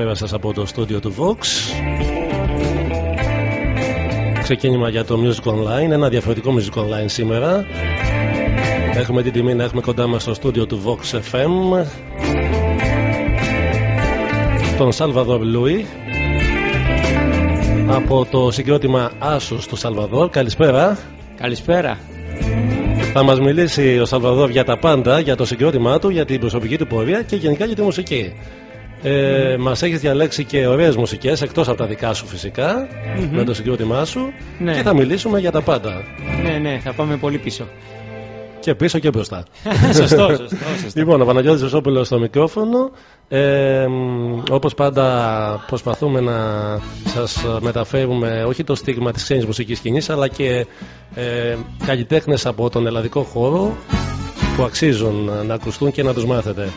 καλησπέρα σας από το στούντιο του Vox. Ξεκίνημα για το Music Online, ένα διαφορετικό Music Online σήμερα. Έχουμε την τιμή να έχουμε κοντά μας στο στούντιο του Vox FM τον Σαλβαδόρ Λούι από το συγκρότημα Άσους του Σαλβαδόρ. Καλησπέρα. Καλησπέρα. Θα μας μιλήσει ο Σαλβαδόρ για τα πάντα, για το συγκρότημά του, για την προσωπική του πορεία και γενικά για τη μουσική. Ε, Μας έχεις διαλέξει και ωραίες μουσικές εκτός από τα δικά σου φυσικα με το συγκρότημά σου Ναι. και θα μιλήσουμε για τα πάντα. Ναι, ναι, θα πάμε πολύ πίσω. Και πίσω και μπροστά. σωστό, σωστό, σωστό. Λοιπόν, ο Παναγιώτης Ζωσόπουλος στο μικρόφωνο. Ε, όπως πάντα προσπαθούμε να σας μεταφέρουμε όχι το στίγμα της ξένης μουσικής σκηνής αλλά και ε, καλλιτέχνες από τον ελλαδικό χώρο που αξίζουν να ακουστούν και να τους μάθετε.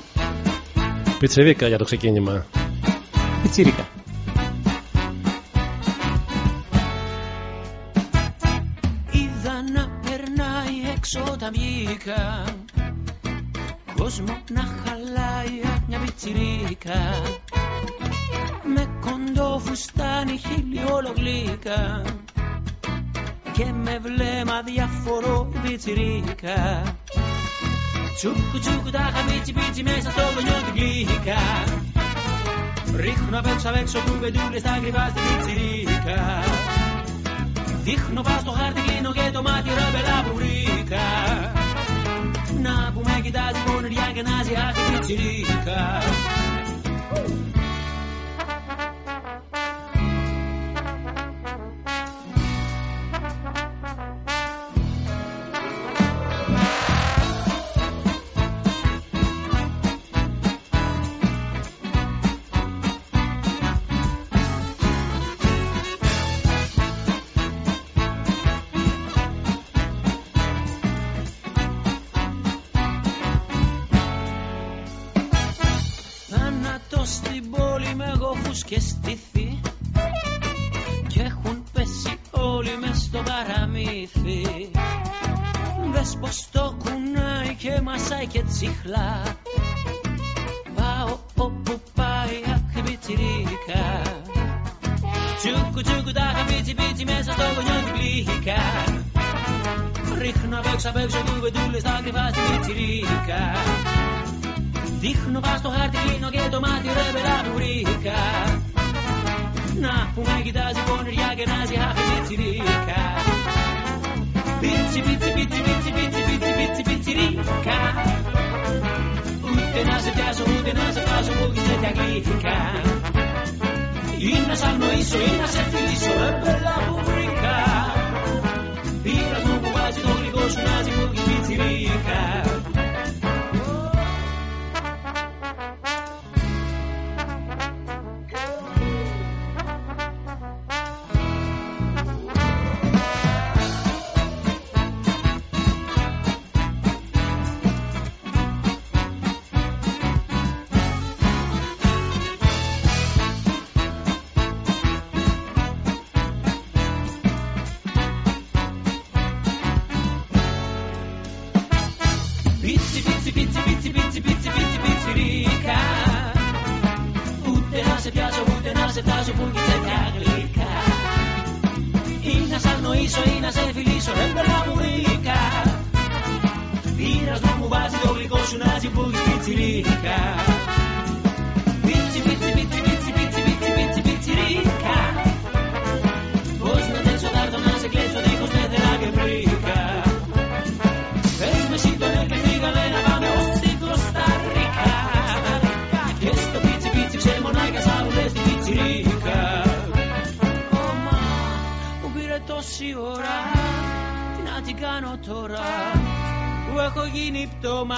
Πιτσιρίκα για το ξεκίνημα. Πιτσίρικα. Είδα να περνάει έξω τα βγήκα Κόσμο να χαλάει απ' μια πιτσιρίκα Με κοντό φουστάνι χιλιολογλίκα Και με βλέμμα διαφορό η πιτσιρίκα Τσούκου τσούκου τα χαμίτσι πίτσι μέσα στο γονιό την κλίκα Ρίχνω απ' έξω απ' έξω κουβεντούλες στα κρυβά στην πιτσιρίκα. Δείχνω πας στο χάρτη κλείνω και το μάτι ρε μπελά που βρήκα. Να που με κοιτάζει πονηριά και να ζει άχι πιτσιρίκα στην πόλη με γόφους και στήθη Κι έχουν πέσει όλοι μες στο παραμύθι. Δες πως το κουνάει και μασάει και τσιχλά. Πάω όπου πάει αχ η πιτσιρίκα Τσούκου τσούκου τα χαπίτσι πίτσι μέσα στο γονιό την πλήκα Ρίχνω απ' έξω απ' έξω κουβεντούλες στα κρυφά στην πιτσιρίκα Δείχνω πας στο χάρτη κλείνω και το μάτι ρε πελά που βρήκα. Να που με κοιτάζει πονηριά και να ζει άχι πιτσιρίκα Πίτσι πίτσι πίτσι πίτσι πίτσι πίτσι πίτσι πιτσιρίκα Ούτε να σε πιάσω ούτε να σε φτάσω που έχεις τέτοια γλύφικα Ή να σ' αγνοήσω ή να σε φιλήσω ρε πελά που βρήκα. Πήρας μου που βάζει το γλυκό σου να ζει που έχεις πιτσιρίκα μου πήρε τόση ώρα Τι να την κάνω τώρα. Που έχω γίνει πτώμα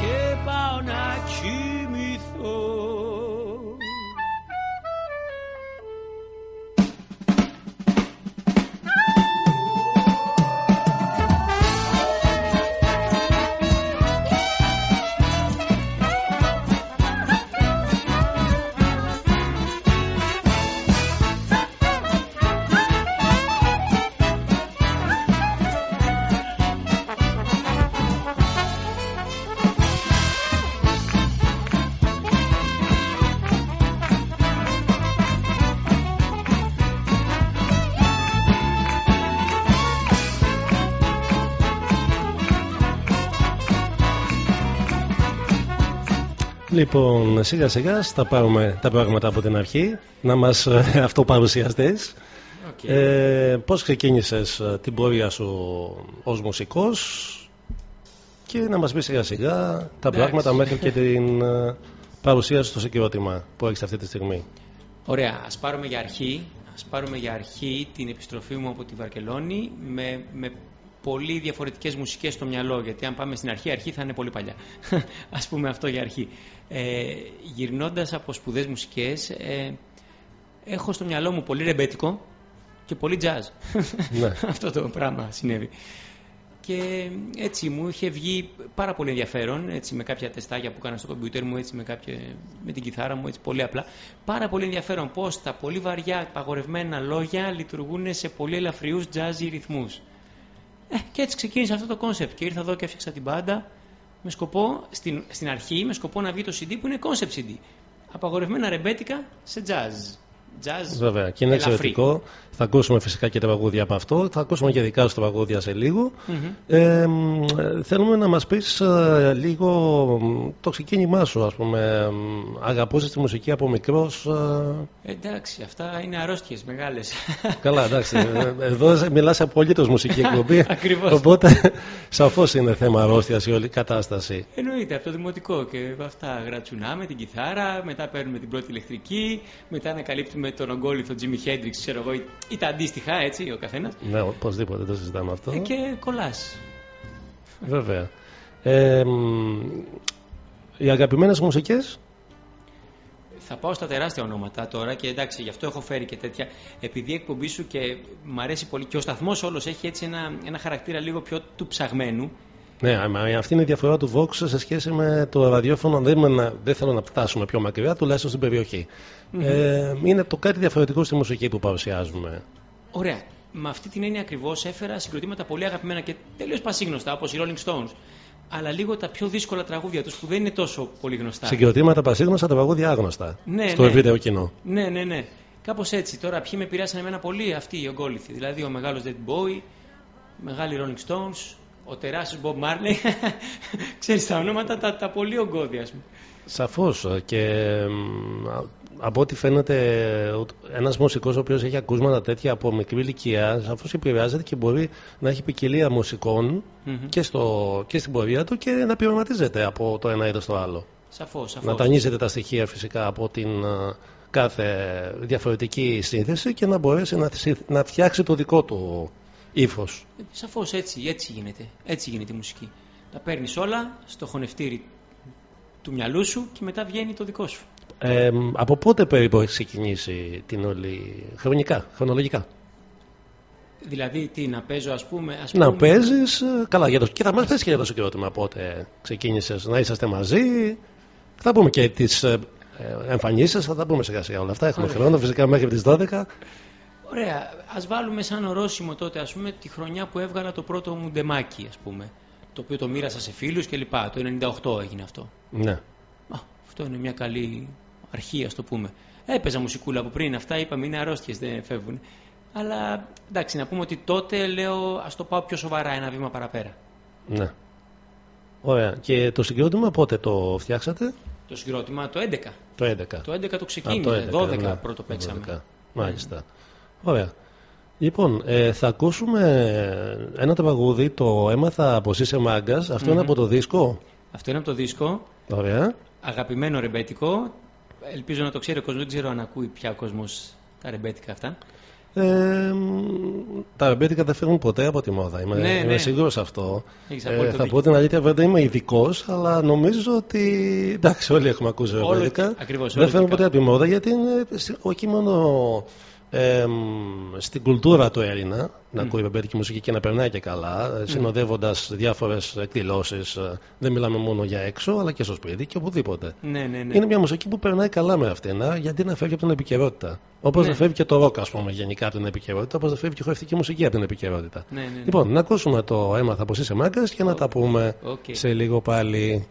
και πάω να κοιμηθώ Λοιπόν, σιγά σιγά θα πάρουμε τα πράγματα από την αρχή. Να μας ε, αυτοπαρουσιαστείς. Okay. Ε, πώς ξεκίνησες ε, την πορεία σου ως μουσικός και να μας πεις σιγά σιγά τα Εντάξει. πράγματα μέχρι και την ε, παρουσία σου στο συγκρότημα που έχεις αυτή τη στιγμή. Ωραία, ας πάρουμε για αρχή, ας πάρουμε για αρχή την επιστροφή μου από τη Βαρκελόνη με, με πολύ διαφορετικές μουσικές στο μυαλό, γιατί αν πάμε στην αρχή, αρχή θα είναι πολύ παλιά. ας πούμε αυτό για αρχή. Ε, γυρνώντας από σπουδές μουσικές, ε, έχω στο μυαλό μου πολύ ρεμπέτικο και πολύ jazz. Ναι. αυτό το πράγμα συνέβη. Και έτσι μου είχε βγει πάρα πολύ ενδιαφέρον έτσι, με κάποια τεστάκια που έκανα στο κομπιούτερ μου, έτσι, με, κάποια, με την κιθάρα μου, έτσι, πολύ απλά. Πάρα πολύ ενδιαφέρον πώς τα πολύ βαριά παγορευμένα λόγια λειτουργούν σε πολύ ελαφριούς jazzy ρυθμούς. Ε, και έτσι ξεκίνησε αυτό το κόνσεπτ και ήρθα εδώ και έφτιαξα την μπάντα με σκοπό, στην, στην αρχή με σκοπό να βγει το CD που είναι concept CD. Απαγορευμένα ρεμπέτικα σε jazz. Jazz Βέβαια, και είναι ελαφρύ. εξαιρετικό. Θα ακούσουμε φυσικά και τα τραγούδια από αυτό. Θα ακούσουμε και δικά σου τραγούδια σε λίγο. Μμμ. Ε, μ, ε, θέλουμε να μας πεις ε, λίγο μ, το ξεκίνημά σου, ας πούμε. Μ, Αγαπούσες τη μουσική από μικρός. ε, Εντάξει, αυτά είναι αρρώστιες μεγάλες. καλά, εντάξει. ε, Εδώ μιλάς απολύτως μουσική εκπομπή. Ακριβώς. Οπότε, σαφώς είναι θέμα αρρώστιας η όλη κατάσταση. Εννοείται από το δημοτικό και αυτά γρατσουνά με την κιθάρα, μετά παίρνουμε την πρώτη ηλεκτρική, μετά ανακαλύπτουμε τον ογκόλυθο Jimmy Hendrix, ξέρω εγώ, ή, ή τα αντίστοιχα έτσι ο καθένας Ναι, οπωσδήποτε το συζητάμε αυτό. ε, και κολλάς. Βέβαια. Ε, μ, οι αγαπημένες μουσικές; Θα πάω στα τεράστια ονόματα τώρα και εντάξει, γι' αυτό έχω φέρει και τέτοια. Επειδή η εκπομπή σου και μ' αρέσει πολύ και ο σταθμός όλος έχει έτσι ένα, ένα χαρακτήρα λίγο πιο του ψαγμένου. Ναι, αλλά αυτή είναι η διαφορά του Vox σε σχέση με το ραδιόφωνο. Δεν, είμαι να- δεν θέλω να φτάσουμε πιο μακριά, τουλάχιστον στην περιοχη Ε, είναι το κάτι διαφορετικό στη μουσική που παρουσιάζουμε. Ωραία. Με αυτή την έννοια ακριβώς έφερα συγκροτήματα πολύ αγαπημένα και τελείως πασίγνωστα όπως οι Rolling Stones. Αλλά λίγο τα πιο δύσκολα τραγούδια τους που δεν είναι τόσο πολύ γνωστά. Συγκροτήματα πασίγνωστα, τα παγούδια άγνωστα. Ναι, στο ναι. ευρύτερο κοινό. Ναι, ναι, ναι. Κάπως έτσι. Τώρα, ποιοι με επηρεάσαν εμένα πολύ, αυτοί οι ογκόλυθοι. Δηλαδή, ο μεγάλος Dead Boy, μεγάλοι Rolling Stones, ο τεράστιος Bob Marley. Ξέρεις τα ονόματα, τα, τα πολύ ογκώδια, ας πούμε. Σαφώς. Και μ, α- από ό,τι φαίνεται, ένας μουσικός ο οποίος έχει ακούσματα τέτοια από μικρή ηλικία, σαφώς επηρεάζεται και μπορεί να έχει ποικιλία μουσικών Μμμ. και, στο, και στην πορεία του και να πειραματίζεται από το ένα είδος στο άλλο. Σαφώς, σαφώς. Να τανίζετε τα στοιχεία φυσικά από την α, κάθε διαφορετική σύνθεση και να μπορέσει να, θυ- να φτιάξει το δικό του ύφος. Σαφώς έτσι, έτσι γίνεται. Έτσι γίνεται η μουσική. Τα παίρνεις όλα στο χωνευτήρι του μυαλού σου και μετά βγαίνει το δικό σου. Ε, από πότε περίπου έχει ξεκινήσει την όλη. χρονικά, χρονολογικά; Δηλαδή, τι να παίζω, ας πούμε. Ας Να πούμε, παίζεις. Καλά, για το, και θα μας πεις και για το συγκρότημα πότε ξεκίνησες να είσαστε μαζί. Θα πούμε και τις εμφανίσεις, θα τα πούμε σιγά σιγά όλα αυτά. Έχουμε Ωραία. χρόνο φυσικά μέχρι τις 12. Ωραία. Α βάλουμε σαν ορόσημο τότε, ας πούμε, τη χρονιά που έβγαλα το πρώτο μου ντεμάκι, ας πούμε. Το οποίο το μοίρασα σε φίλους κλπ. Το 98 έγινε αυτό. Ναι. Α, αυτό είναι μια καλή αρχή, ας το πούμε. Έπαιζα μουσικούλα από πριν, αυτά είπαμε είναι αρρώστιες, δεν φεύγουν. Αλλά εντάξει, να πούμε ότι τότε λέω ας το πάω πιο σοβαρά, ένα βήμα παραπέρα. ναι. Ωραία. Και το συγκρότημα πότε το φτιάξατε, Το συγκρότημα το 11. το 11. Το 11 το Α, ξεκίνησε, 11, 12 ναι. πρώτο παίξαμε. 12. Μάλιστα. Ωραία. Λοιπόν, ε, θα ακούσουμε ένα τραγούδι, το έμαθα από είσαι μάγκας. Αυτό είναι Μμμ. από το δίσκο; Αυτό είναι από το δίσκο. Ωραία. Αγαπημένο ρεμπέτικο. Ελπίζω να το ξέρει ο κόσμος. Δεν ξέρω αν ακούει πια ο κόσμος τα ρεμπέτικα αυτά. Ε, μ, τα ρεμπέτικα δεν φεύγουν ποτέ από τη μόδα. Είμαι, Ναι, είμαι ναι. σίγουρος σε αυτό. Έχεις Ε, απόλυτο θα δίκιο. πω την αλήθεια, βέβαια δεν είμαι ειδικός, αλλά νομίζω ότι. Εντάξει, όλοι έχουμε ακούσει Όλο- ρεμπέτικα. ακριβώς, Δεν όλοι φεύγουν και ποτέ από τη μόδα γιατί είναι σ- όχι μόνο ε, μ, στην κουλτούρα του Έλληνα να ακούει ρεμπέτικη μουσική και να περνάει και καλά, συνοδεύοντας διάφορες εκδηλώσεις. Δεν μιλάμε μόνο για έξω, αλλά και στο σπίτι και οπουδήποτε. Ναι, ναι, ναι. Είναι μια μουσική που περνάει καλά με αυτήν, α, γιατί να φεύγει από την επικαιρότητα. Όπως Ναι. δεν φεύγει και το ροκ, ας πούμε, γενικά από την επικαιρότητα, όπως δεν φεύγει και η χορευτική μουσική από την επικαιρότητα. Ναι, ναι, ναι. Λοιπόν, να ακούσουμε το έμαθα πως είσαι μάγκας και να τα πούμε Οκ. σε λίγο πάλι.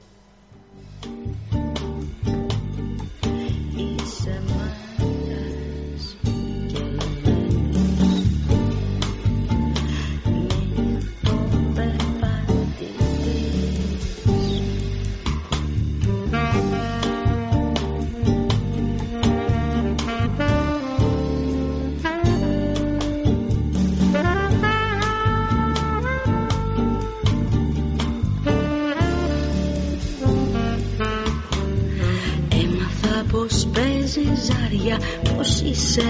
Ζάρια πως είσαι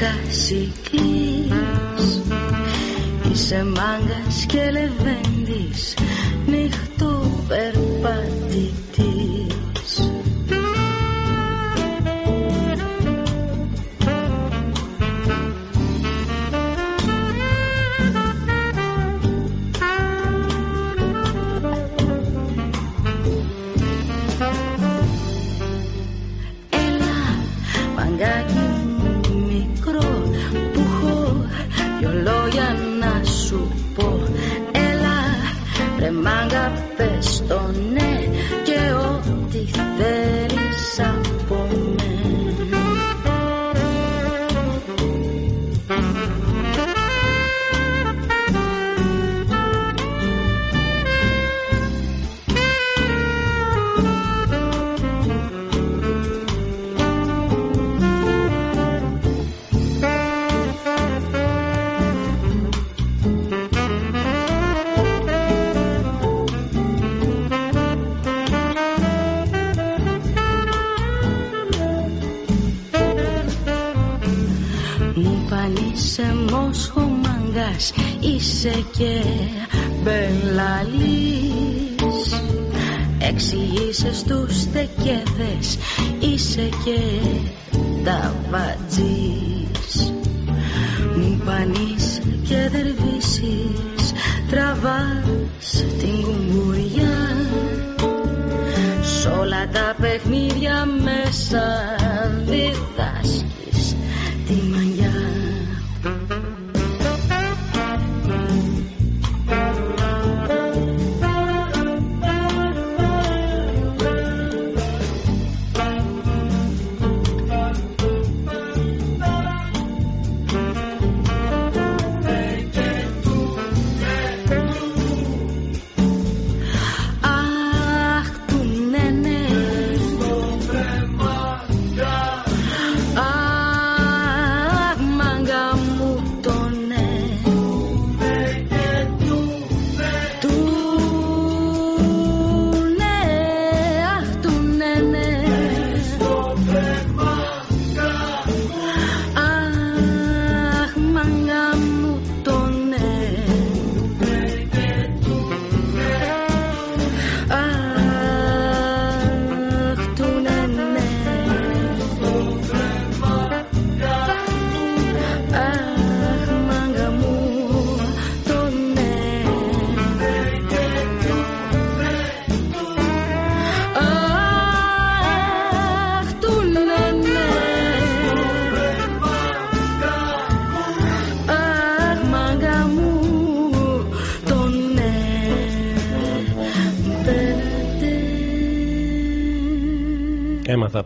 χασικής. Είσαι μάγκας και λεβέντης νύχτο σου πω. Έλα ρε μάγκα πες το είσαι μόσχο μαγκάς Είσαι και μπελαλής Εξηγείσαι στους τεκέδες Είσαι και ταβατζής Μου παν είσαι και δερβίσεις Τραβάς την κουμπουριά. Σ' όλα τα παιχνίδια μέσα διδάσκεις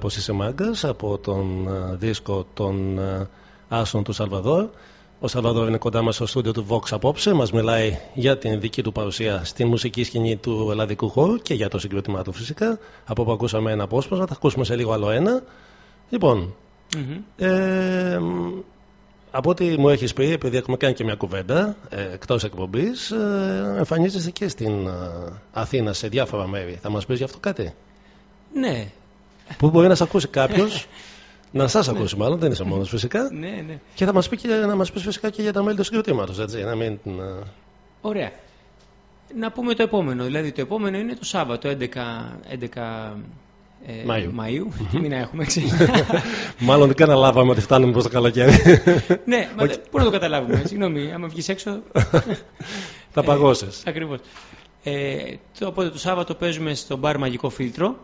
Έμαθα πως είσαι μάγκας από τον ε, δίσκο των ε, Άσων του Σαλβαδόρ. Ο Σαλβαδόρ είναι κοντά μας στο στούντιο του Vox απόψε. Μας μιλάει για την δική του παρουσία στη μουσική σκηνή του ελλαδικού χώρου και για το συγκρότημά του φυσικά. Από όπου ακούσαμε ένα απόσπασμα, θα ακούσουμε σε λίγο άλλο ένα. Λοιπόν, Μμμ. ε, μ, από ό,τι μου έχεις πει, επειδή έχουμε κάνει και μια κουβέντα ε, εκτός εκπομπής, ε, εμφανίζεσαι και στην ε, Αθήνα σε διάφορα μέρη. Θα μας πεις γι' αυτό κάτι; Ναι, Που μπορεί να σε ακούσει κάποιος. να σας ακούσει, μάλλον, δεν είσαι μόνος φυσικά. ναι, ναι. Και θα μας πει και να μας πεις φυσικά και για τα μέλη του συγκροτήματος, έτσι. Να μην. να- Ωραία. Να πούμε το επόμενο. Δηλαδή το επόμενο είναι το Σάββατο 11, 11 ε, Μαΐου. Μαΐου. Τι μήνα έχουμε, ξέρει. Μάλλον δεν καταλάβαμε ότι φτάνουμε προς το καλοκαίρι. ναι, μα δεν- πού να το καταλάβουμε. Συγγνώμη, άμα βγεις έξω. θα παγώσεις. Ακριβώς. Ε, το, οπότε το Σάββατο παίζουμε στο μπαρ Μαγικό Φίλτρο,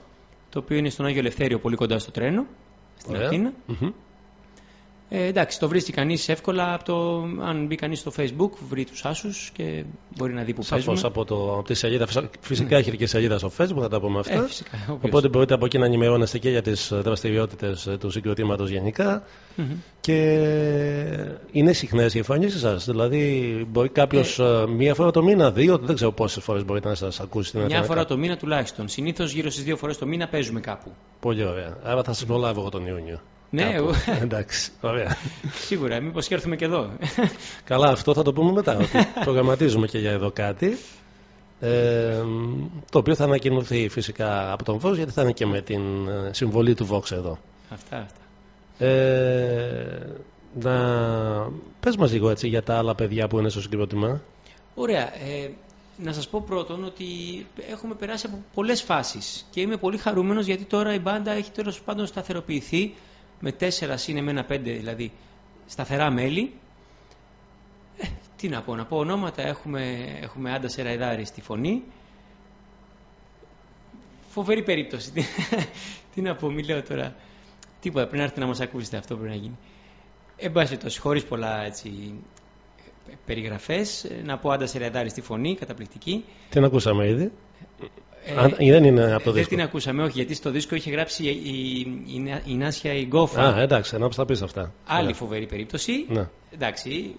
το οποίο είναι στον Άγιο Ελευθέριο, πολύ κοντά στο τρένο, στην Αθήνα. Ε, εντάξει, το βρίσκει κανείς εύκολα από το, αν μπει κανείς στο Facebook, βρει τους άσους και μπορεί να δει που Σαφώς παίζουμε. από, το, από τη σελίδα. Φυσικά- Φυσικά έχετε και σελίδα στο Facebook, θα τα πούμε αυτά. Ε, φυσικά, obvious. Οπότε μπορείτε από εκεί να ενημερώνεστε και για τις δραστηριότητες του συγκροτήματος γενικά. Μμμ. Και είναι συχνές οι εμφανίσεις σας. Δηλαδή, μπορεί κάποιος μία φορά το μήνα, δύο, δεν ξέρω πόσες φορές μπορείτε να σας ακούσει στην Μια Αθήνα. φορά το μήνα τουλάχιστον. Συνήθως γύρω στις δύο φορές το μήνα παίζουμε κάπου. Πολύ ωραία. Άρα θα σας προλάβω εγώ τον Ιούνιο. Ναι, Κάπου. εγώ- Εντάξει, ωραία. Σίγουρα, μήπως και έρθουμε και εδώ. Καλά, αυτό θα το πούμε μετά. Ότι προγραμματίζουμε και για εδώ κάτι. Ε, το οποίο θα ανακοινωθεί φυσικά από τον Vox γιατί θα είναι και με την ε, συμβολή του Vox εδώ. Αυτά, αυτά. Ε, να πες μας λίγο έτσι για τα άλλα παιδιά που είναι στο συγκρότημα. Ωραία. Ε, να σας πω πρώτον ότι έχουμε περάσει από πολλές φάσεις και είμαι πολύ χαρούμενος γιατί τώρα η μπάντα έχει τέλος πάντων σταθεροποιηθεί με τέσσερα συν ένα πέντε δηλαδή σταθερά μέλη. Ε, τι να πω, να πω ονόματα. Έχουμε, έχουμε Άντα Σεραϊδάρη στη φωνή. Φοβερή περίπτωση. Τι, τι να πω, μη λέω τώρα. Τίποτα, πρέπει να έρθετε να μας ακούσετε, αυτό πρέπει να γίνει. Εν πάση τόσο, χωρίς πολλά έτσι, περιγραφές, να πω Άντα Σεραϊδάρη στη φωνή, καταπληκτική. Την ακούσαμε ήδη. Ε, Αν- δεν είναι από το δεν δίσκο. την ακούσαμε, όχι, γιατί στο δίσκο είχε γράψει η, η, η, η Νάσια η Γκόφα. Α, εντάξει, να τα πεις αυτά. Άλλη Ναι. φοβερή περίπτωση. Ναι. Εντάξει,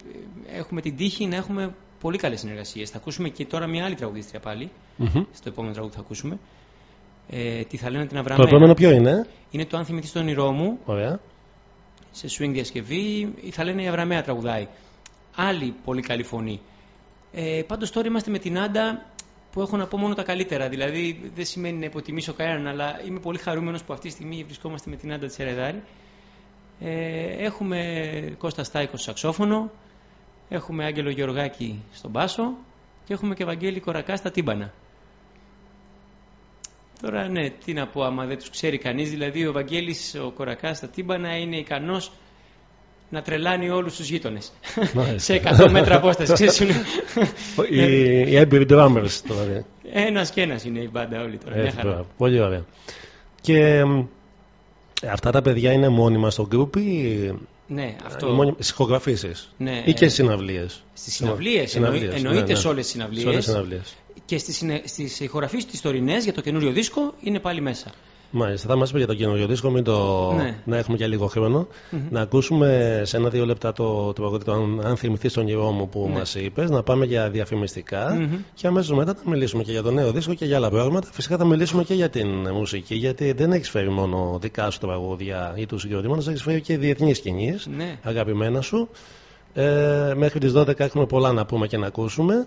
ε, έχουμε την τύχη να έχουμε πολύ καλές συνεργασίες. Θα ακούσουμε και τώρα μια άλλη τραγουδίστρια πάλι, Μμμ. στο επόμενο τραγούδι θα ακούσουμε. Ε, τι θα λένε την Το Αβραμέα. επόμενο ποιο είναι, Είναι το Αν θυμηθείς το όνειρό μου, ωραία. σε swing διασκευή, ή θα λένε η Αβραμέα τραγουδάει. Άλλη πολύ καλή φωνή. Ε, πάντως τώρα είμαστε με την Άντα που έχω να πω μόνο τα καλύτερα. Δηλαδή δεν σημαίνει να υποτιμήσω κανέναν, αλλά είμαι πολύ χαρούμενος που αυτή τη στιγμή βρισκόμαστε με την Άντα Τσερεδάρη. Ε, έχουμε Κώστα Στάικο στο σαξόφωνο, έχουμε Άγγελο Γεωργάκη στον μπάσο και έχουμε και Βαγγέλη Κορακά στα τύμπανα. Τώρα ναι, τι να πω άμα δεν τους ξέρει κανείς, δηλαδή ο Βαγγέλης ο Κορακάς στα τύμπανα είναι ικανός να τρελάνει όλους τους γείτονες. Μάλιστα. Σε 100 μέτρα απόσταση. ξέρεις, είναι- Οι, οι έμπειροι drummers δηλαδή. ένας και ένας είναι η μπάντα όλη τώρα. Μια Έτσι, χαρά. μπράβο. Πολύ ωραία. Και μ, αυτά τα παιδιά είναι μόνιμα στο group ή Ναι, αυτό. ή μόνιμα- στις ηχογραφήσεις; Ναι, ή και ε, στις συναυλίες; Στις συναυλίες, Συναυλίες, εννοεί- ναι, εννοείται ναι. σε όλες τις Σε όλες τις συναυλίες συναυλίες. και στις, συνε- στις ηχογραφίες τις τωρινές για το καινούριο δίσκο είναι πάλι μέσα. Μάλιστα, θα μας πει για το καινούριο δίσκο, μην το... Ναι. να έχουμε και λίγο χρόνο. Να ακούσουμε σε ένα-δύο λεπτά το τραγούδι το αν, αν θυμηθεί τον όνειρό μου που Ναι. μας μα είπες, να πάμε για διαφημιστικά Μμμ. και αμέσως μετά θα μιλήσουμε και για το νέο δίσκο και για άλλα πράγματα. Φυσικά θα μιλήσουμε και για την μουσική, γιατί δεν έχεις φέρει μόνο δικά σου τραγούδια ή τους συγκροτήματο, έχεις φέρει και διεθνείς σκηνή, Ναι. αγαπημένα σου. Ε, μέχρι τις 12 έχουμε πολλά να πούμε και να ακούσουμε.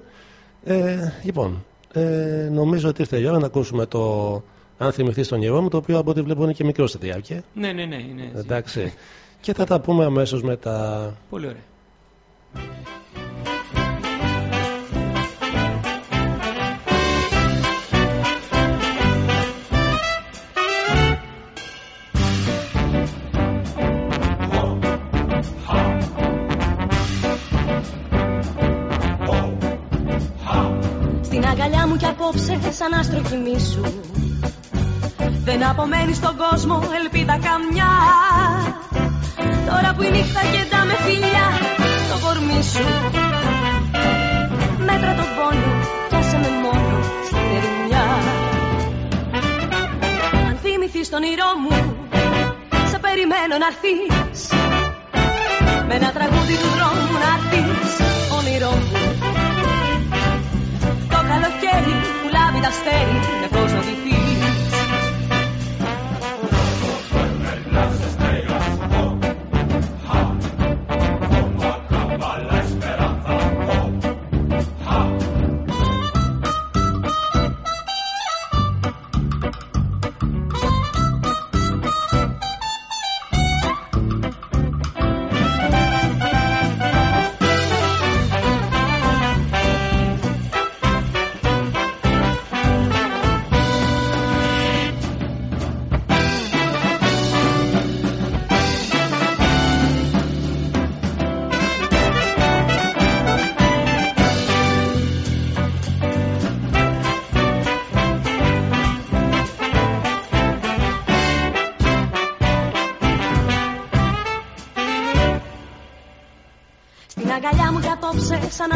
Ε, λοιπόν, ε, νομίζω ότι ήρθε η ώρα να ακούσουμε το Αν θυμηθεί τον όνειρό μου, το οποίο από ό,τι βλέπω είναι και μικρός στη διάρκεια. Ναι, ναι, ναι. Είναι έτσι. Εντάξει. και θα τα πούμε αμέσως μετά. Πολύ ωραία. Στην αγκαλιά μου κι απόψε σαν άστρο κοιμήσου Δεν απομένει στον κόσμο ελπίδα καμιά. Τώρα που η νύχτα κεντά με φιλιά στο κορμί σου. Μέτρα τον πόνο κι άσε με μόνο στην ερημιά. Αν θυμηθείς τον όνειρό μου σε περιμένω να έρθεις. Με ένα τραγούδι του δρόμου να έρθεις όνειρό μου. Το καλοκαίρι που λάβει τα αστέρι με πώς να ντυθείς απόψε σαν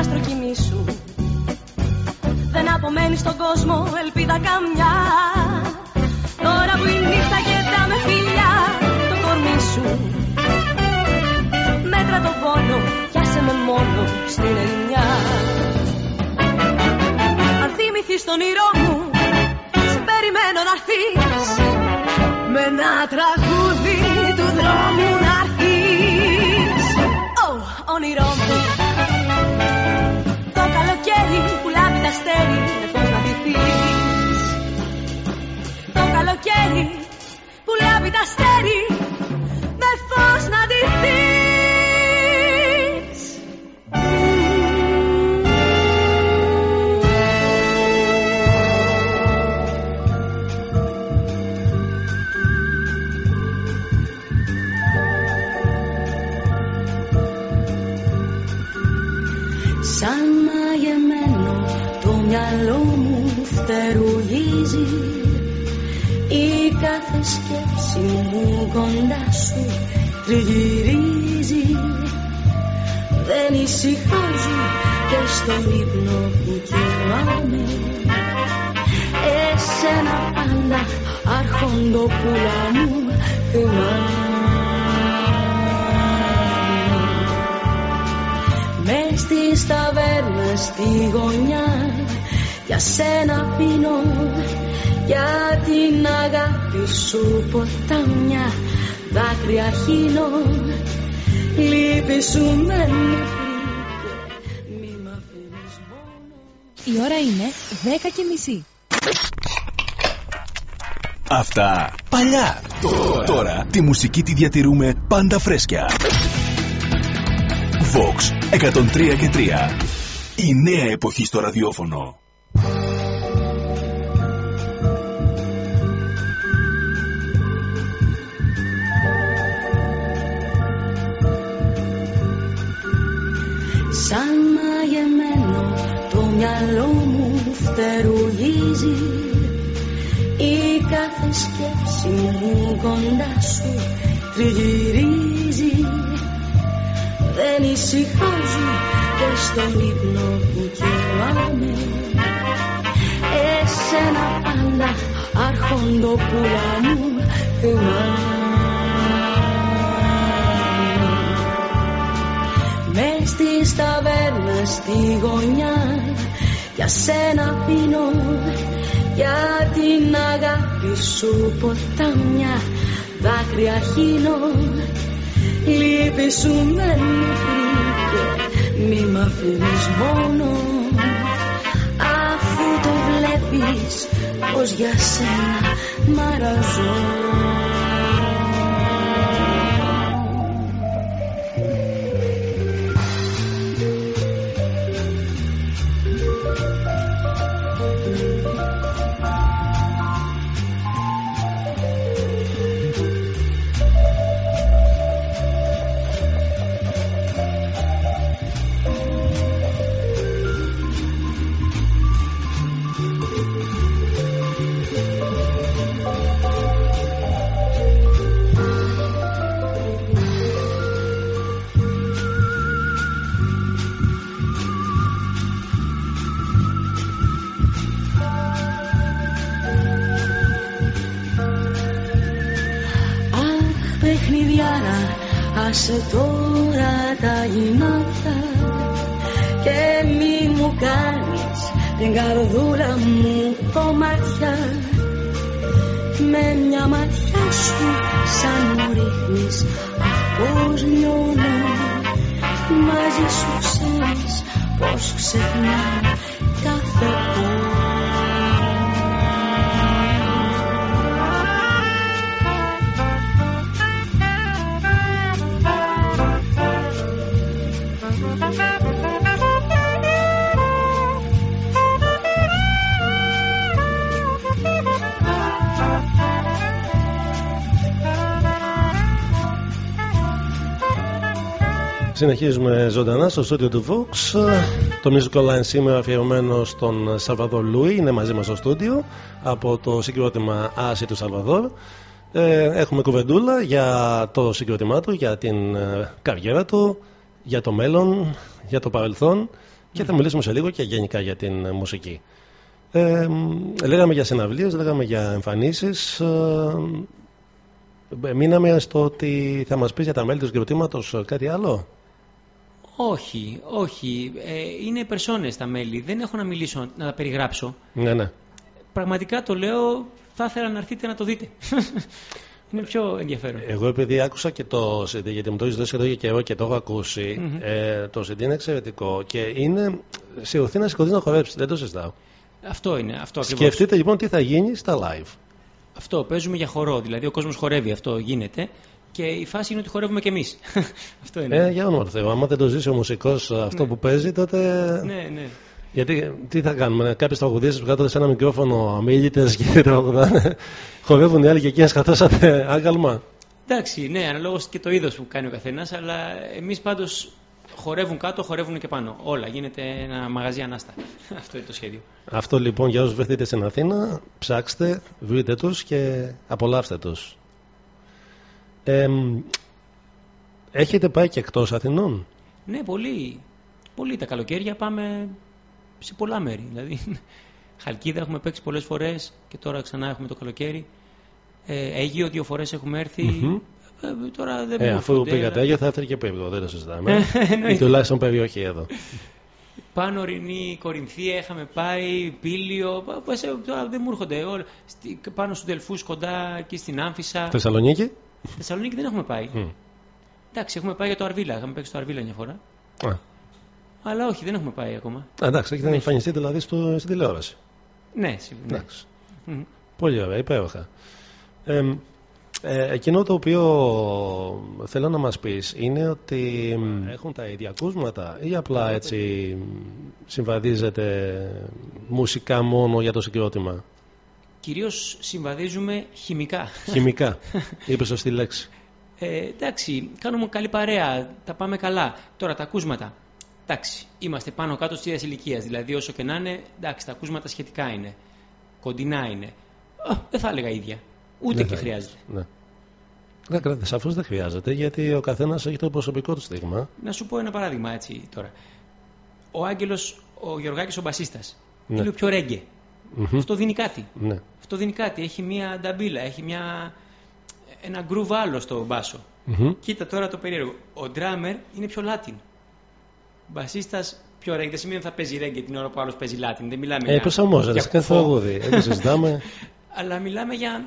Αυτά παλιά. Τώρα. Τώρα τη μουσική τη διατηρούμε πάντα φρέσκια. Vox 103 και 3. Η νέα εποχή στο ραδιόφωνο. Σαν μαγεμένο το μυαλό μου φτερουγίζει η κάθε σκέψη μου κοντά σου τριγυρίζει. Δεν ησυχάζω και στον ύπνο που κοιμάμαι. Εσένα πάντα αρχοντοπούλα μου θυμάμαι. Μες στη ταβέρνα στη γωνιά για σένα πίνω για την αγάπη σου ποτάμια δάκρυα χύνω λύπη σου με και μη μ' αφήνεις μόνο. Αφού το βλέπεις πως για σένα μαραζώ Αχ Συνεχίζουμε ζωντανά στο στούντιο του Vox. Το Music Online σήμερα αφιερωμένο στον Σαλβαδόρ Λουί είναι μαζί μας στο στούντιο από το συγκρότημα Άση του Σαλβαδόρ. Ε, έχουμε κουβεντούλα για το συγκρότημά του, για την ε, καριέρα του, για το μέλλον, για το παρελθόν και θα μιλήσουμε σε λίγο και γενικά για την ε, μουσική. Ε, λέγαμε για συναυλίες, λέγαμε για εμφανίσεις. Ε, μείναμε στο ότι θα μας πεις για τα μέλη του συγκροτήματος ε, κάτι άλλο; Όχι, όχι. Ε, είναι περσόνες τα μέλη. Δεν έχω να μιλήσω, να τα περιγράψω. Ναι, ναι. Πραγματικά το λέω, θα ήθελα να έρθετε να το δείτε. είναι πιο ενδιαφέρον. Εγώ επειδή άκουσα και το CD, γιατί μου το έχεις δώσει εδώ για καιρό και το έχω ακούσει, Μμμ. ε, το CD είναι εξαιρετικό και είναι σηκωθεί να σηκωθεί να χορέψει. Δεν το συζητάω. Αυτό είναι, αυτό ακριβώς. Σκεφτείτε λοιπόν τι θα γίνει στα live. Αυτό, παίζουμε για χορό. Δηλαδή ο κόσμος χορεύει, αυτό γίνεται. Και η φάση είναι ότι χορεύουμε κι εμείς. αυτό είναι. Ε, για όνομα του Θεού, άμα δεν το ζήσει ο μουσικός αυτό που παίζει, τότε. Ναι, ναι. Γιατί τι θα κάνουμε, κάποιες τραγουδίες που κάτω σε ένα μικρόφωνο αμήλυτε και τραγουδάνε. Χορεύουν οι άλλοι και εκεί σκατώσατε άγαλμα. Εντάξει, ναι, αναλόγως και το είδος που κάνει ο καθένας, αλλά εμείς πάντως χορεύουν κάτω, χορεύουν και πάνω. Όλα. Γίνεται ένα μαγαζί ανάστα. Αυτό είναι το σχέδιο. Αυτό λοιπόν για όσους βρεθείτε στην Αθήνα, ψάξτε, βρείτε τους και απολαύστε τους. Ε, μ, έχετε πάει και εκτός Αθηνών; Ναι, πολύ. Πολύ τα καλοκαίρια πάμε σε πολλά μέρη. Δηλαδή, Χαλκίδα έχουμε παίξει πολλές φορές και τώρα ξανά έχουμε το καλοκαίρι. Ε, Αίγυο δύο φορές έχουμε έρθει. Μμμ. Ε, τώρα δεν Ε, μου αφού έρχονται, πήγατε αλλά- Αίγυο θα έρθει και πέμπτο, δεν το συζητάμε. Εννοείται. Ή τουλάχιστον περιοχή εδώ. Πάνω ορεινή, Κορινθία είχαμε πάει, Πήλιο. πα- πα- σε- Τώρα δεν μου έρχονται. όλα. Στη- πάνω στους Δελφούς κοντά εκεί στην Άμφισα. Θεσσαλονίκη; Θεσσαλονίκη δεν έχουμε πάει. Μμ. Εντάξει, έχουμε πάει για το Αρβίλα. Είχαμε παίξει το Αρβίλα μια φορά. Α, Αλλά όχι, δεν έχουμε πάει ακόμα. Α, εντάξει, έχετε εμφανιστεί δηλαδή στο, στην τηλεόραση. Ναι, σίγουρα. ναι. Εντάξει. Μμ. Πολύ ωραία, υπέροχα. Ε, ε, εκείνο το οποίο θέλω να μας πεις είναι ότι μ, έχουν τα ίδια ακούσματα ή απλά έτσι μ, συμβαδίζεται μουσικά μόνο για το συγκρότημα; Κυρίως συμβαδίζουμε χημικά. Χημικά, είπες σωστή λέξη. Ε, εντάξει, κάνουμε καλή παρέα, τα πάμε καλά. Τώρα τα ακούσματα. Εντάξει, είμαστε πάνω κάτω της ίδιας ηλικίας. Δηλαδή, όσο και να είναι, εντάξει, τα ακούσματα σχετικά είναι. Κοντινά είναι. Α, δεν θα έλεγα ίδια. Ούτε Δεν και θα χρειάζεται. Ναι. Ναι, κράτη, σαφώς δεν χρειάζεται γιατί ο καθένας έχει το προσωπικό του στίγμα. Να σου πω ένα παράδειγμα έτσι τώρα. Ο Άγγελος, ο Γεωργάκης ο μπασίστας. Ναι. Είναι ο πιο ρέγγε. Μμμ. Αυτό δίνει κάτι. Ναι. Αυτό δίνει κάτι. Έχει μια νταμπίλα, έχει μια... ένα γκρουβ άλλο στο μπάσο. Μμμ. Κοίτα τώρα το περίεργο. Ο ντράμερ είναι πιο Latin. Μπασίστας πιο ρέγγε. Δεν σημαίνει ότι θα παίζει ρέγγε την ώρα που άλλος παίζει Latin. Δεν μιλάμε Ε, για. προσαρμόζεται για σε κάθε κουφό. τραγούδι. Δεν συζητάμε. Αλλά μιλάμε για